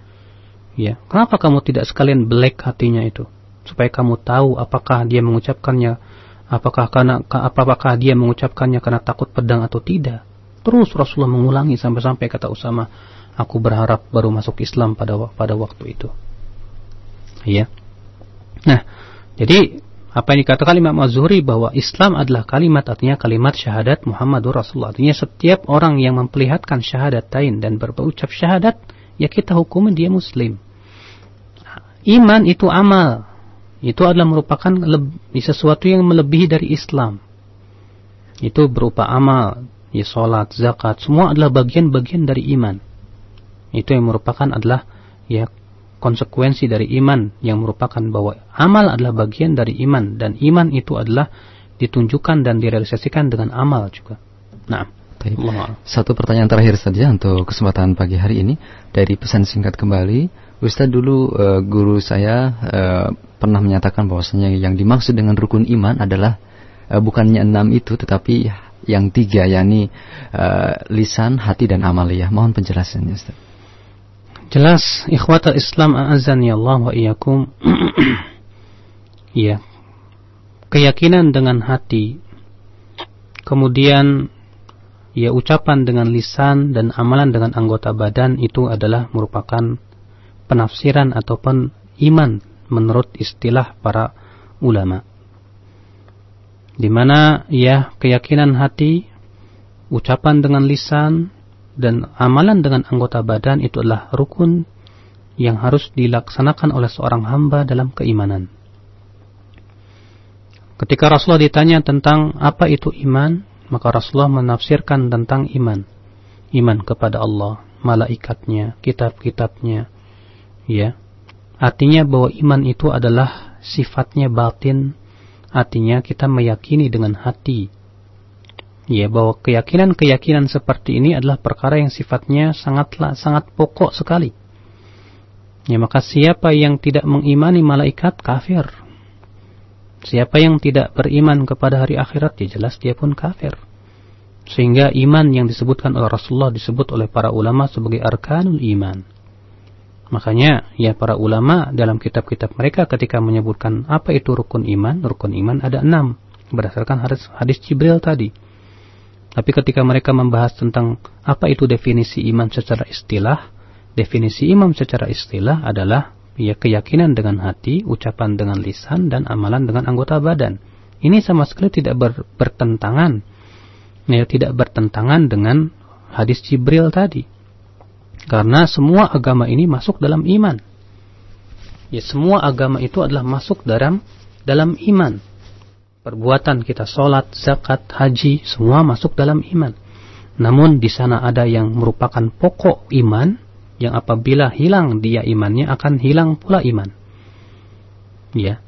Ya kenapa kamu tidak sekalian belek hatinya itu? Supaya kamu tahu apakah dia mengucapkannya apakah karena apakah dia mengucapkannya karena takut pedang atau tidak. Terus Rasulullah mengulangi sampai-sampai kata Usama aku berharap baru masuk Islam pada pada waktu itu. Ya. Nah jadi apa yang dikatakan Imam Az-Zuhri bahwa Islam adalah kalimat artinya kalimat syahadat Muhammadur Rasulullah artinya setiap orang yang memperlihatkan syahadatain dan berucap syahadat ya kita hukumi dia muslim iman itu amal itu adalah merupakan sesuatu yang melebihi dari Islam. Itu berupa amal, ya salat, zakat, semua adalah bagian-bagian dari iman. Itu yang merupakan adalah ya konsekuensi dari iman yang merupakan bahwa amal adalah bagian dari iman dan iman itu adalah ditunjukkan dan direalisasikan dengan amal juga. Nah, satu pertanyaan terakhir saja untuk kesempatan pagi hari ini dari pesan singkat kembali. Ustaz dulu uh, guru saya uh, pernah menyatakan bahwasanya yang dimaksud dengan rukun iman adalah uh, bukannya enam itu tetapi yang tiga yakni uh, lisan, hati dan amaliyah. Mohon penjelasannya Ustaz. Jelas ikhwata Islam azan ya Allah wa iyyakum. ya. Keyakinan dengan hati kemudian ya ucapan dengan lisan dan amalan dengan anggota badan itu adalah merupakan penafsiran ataupun iman menurut istilah para ulama. Di mana ya keyakinan hati, ucapan dengan lisan dan amalan dengan anggota badan itu adalah rukun yang harus dilaksanakan oleh seorang hamba dalam keimanan. Ketika Rasulullah ditanya tentang apa itu iman, maka Rasulullah menafsirkan tentang iman. Iman kepada Allah, malaikatnya, kitab-kitabnya, ya artinya bahwa iman itu adalah sifatnya batin artinya kita meyakini dengan hati ya bahwa keyakinan-keyakinan seperti ini adalah perkara yang sifatnya sangatlah sangat pokok sekali. Ya maka siapa yang tidak mengimani malaikat kafir. Siapa yang tidak beriman kepada hari akhirat ya jelas dia pun kafir. Sehingga iman yang disebutkan oleh Rasulullah disebut oleh para ulama sebagai arkanul iman. Makanya ya para ulama dalam kitab-kitab mereka ketika menyebutkan apa itu rukun iman, rukun iman ada enam. Berdasarkan hadis, hadis Jibril tadi. Tapi ketika mereka membahas tentang apa itu definisi iman secara istilah, definisi iman secara istilah adalah ya keyakinan dengan hati, ucapan dengan lisan dan amalan dengan anggota badan. Ini sama sekali tidak ber, bertentangan. Ya, tidak bertentangan dengan hadis Jibril tadi. Karena semua agama ini masuk dalam iman. Ya, semua agama itu adalah masuk dalam dalam iman. Perbuatan kita sholat, zakat, haji, semua masuk dalam iman. Namun di sana ada yang merupakan pokok iman, yang apabila hilang dia imannya akan hilang pula iman. Ya,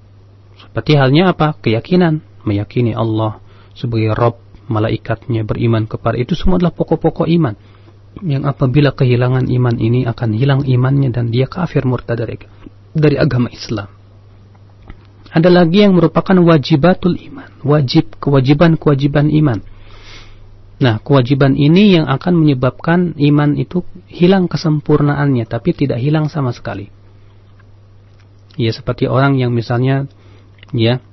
seperti halnya apa? Keyakinan, meyakini Allah sebagai Rob, malaikatnya beriman kepada itu semua adalah pokok-pokok iman yang apabila kehilangan iman ini akan hilang imannya dan dia kafir murtad dari, dari agama Islam. Ada lagi yang merupakan wajibatul iman, wajib kewajiban-kewajiban iman. Nah, kewajiban ini yang akan menyebabkan iman itu hilang kesempurnaannya, tapi tidak hilang sama sekali. Ya, seperti orang yang misalnya, ya,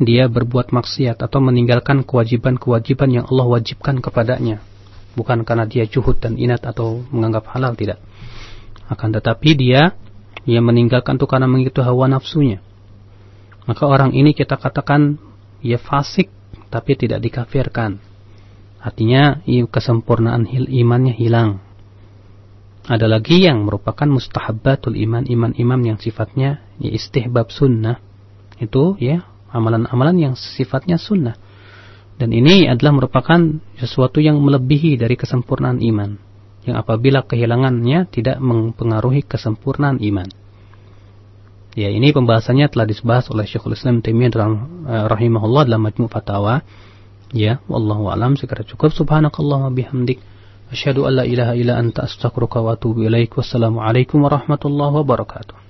dia berbuat maksiat atau meninggalkan kewajiban-kewajiban yang Allah wajibkan kepadanya bukan karena dia juhud dan inat atau menganggap halal tidak akan tetapi dia dia meninggalkan itu karena mengikuti hawa nafsunya maka orang ini kita katakan ia fasik tapi tidak dikafirkan artinya kesempurnaan imannya hilang ada lagi yang merupakan mustahabbatul iman iman-iman yang sifatnya ya istihbab sunnah itu ya amalan-amalan yang sifatnya sunnah dan ini adalah merupakan sesuatu yang melebihi dari kesempurnaan iman. Yang apabila kehilangannya tidak mempengaruhi kesempurnaan iman. Ya, ini pembahasannya telah dibahas oleh Syekhul Islam Taimiyah dalam uh, rahimahullah dalam Majmu' Fatawa. Ya, wallahu alam sekarang cukup. Subhanakallahumma bihamdik asyhadu an la ilaha illa anta astaghfiruka wa atubu ilaik. Wassalamualaikum warahmatullahi wabarakatuh.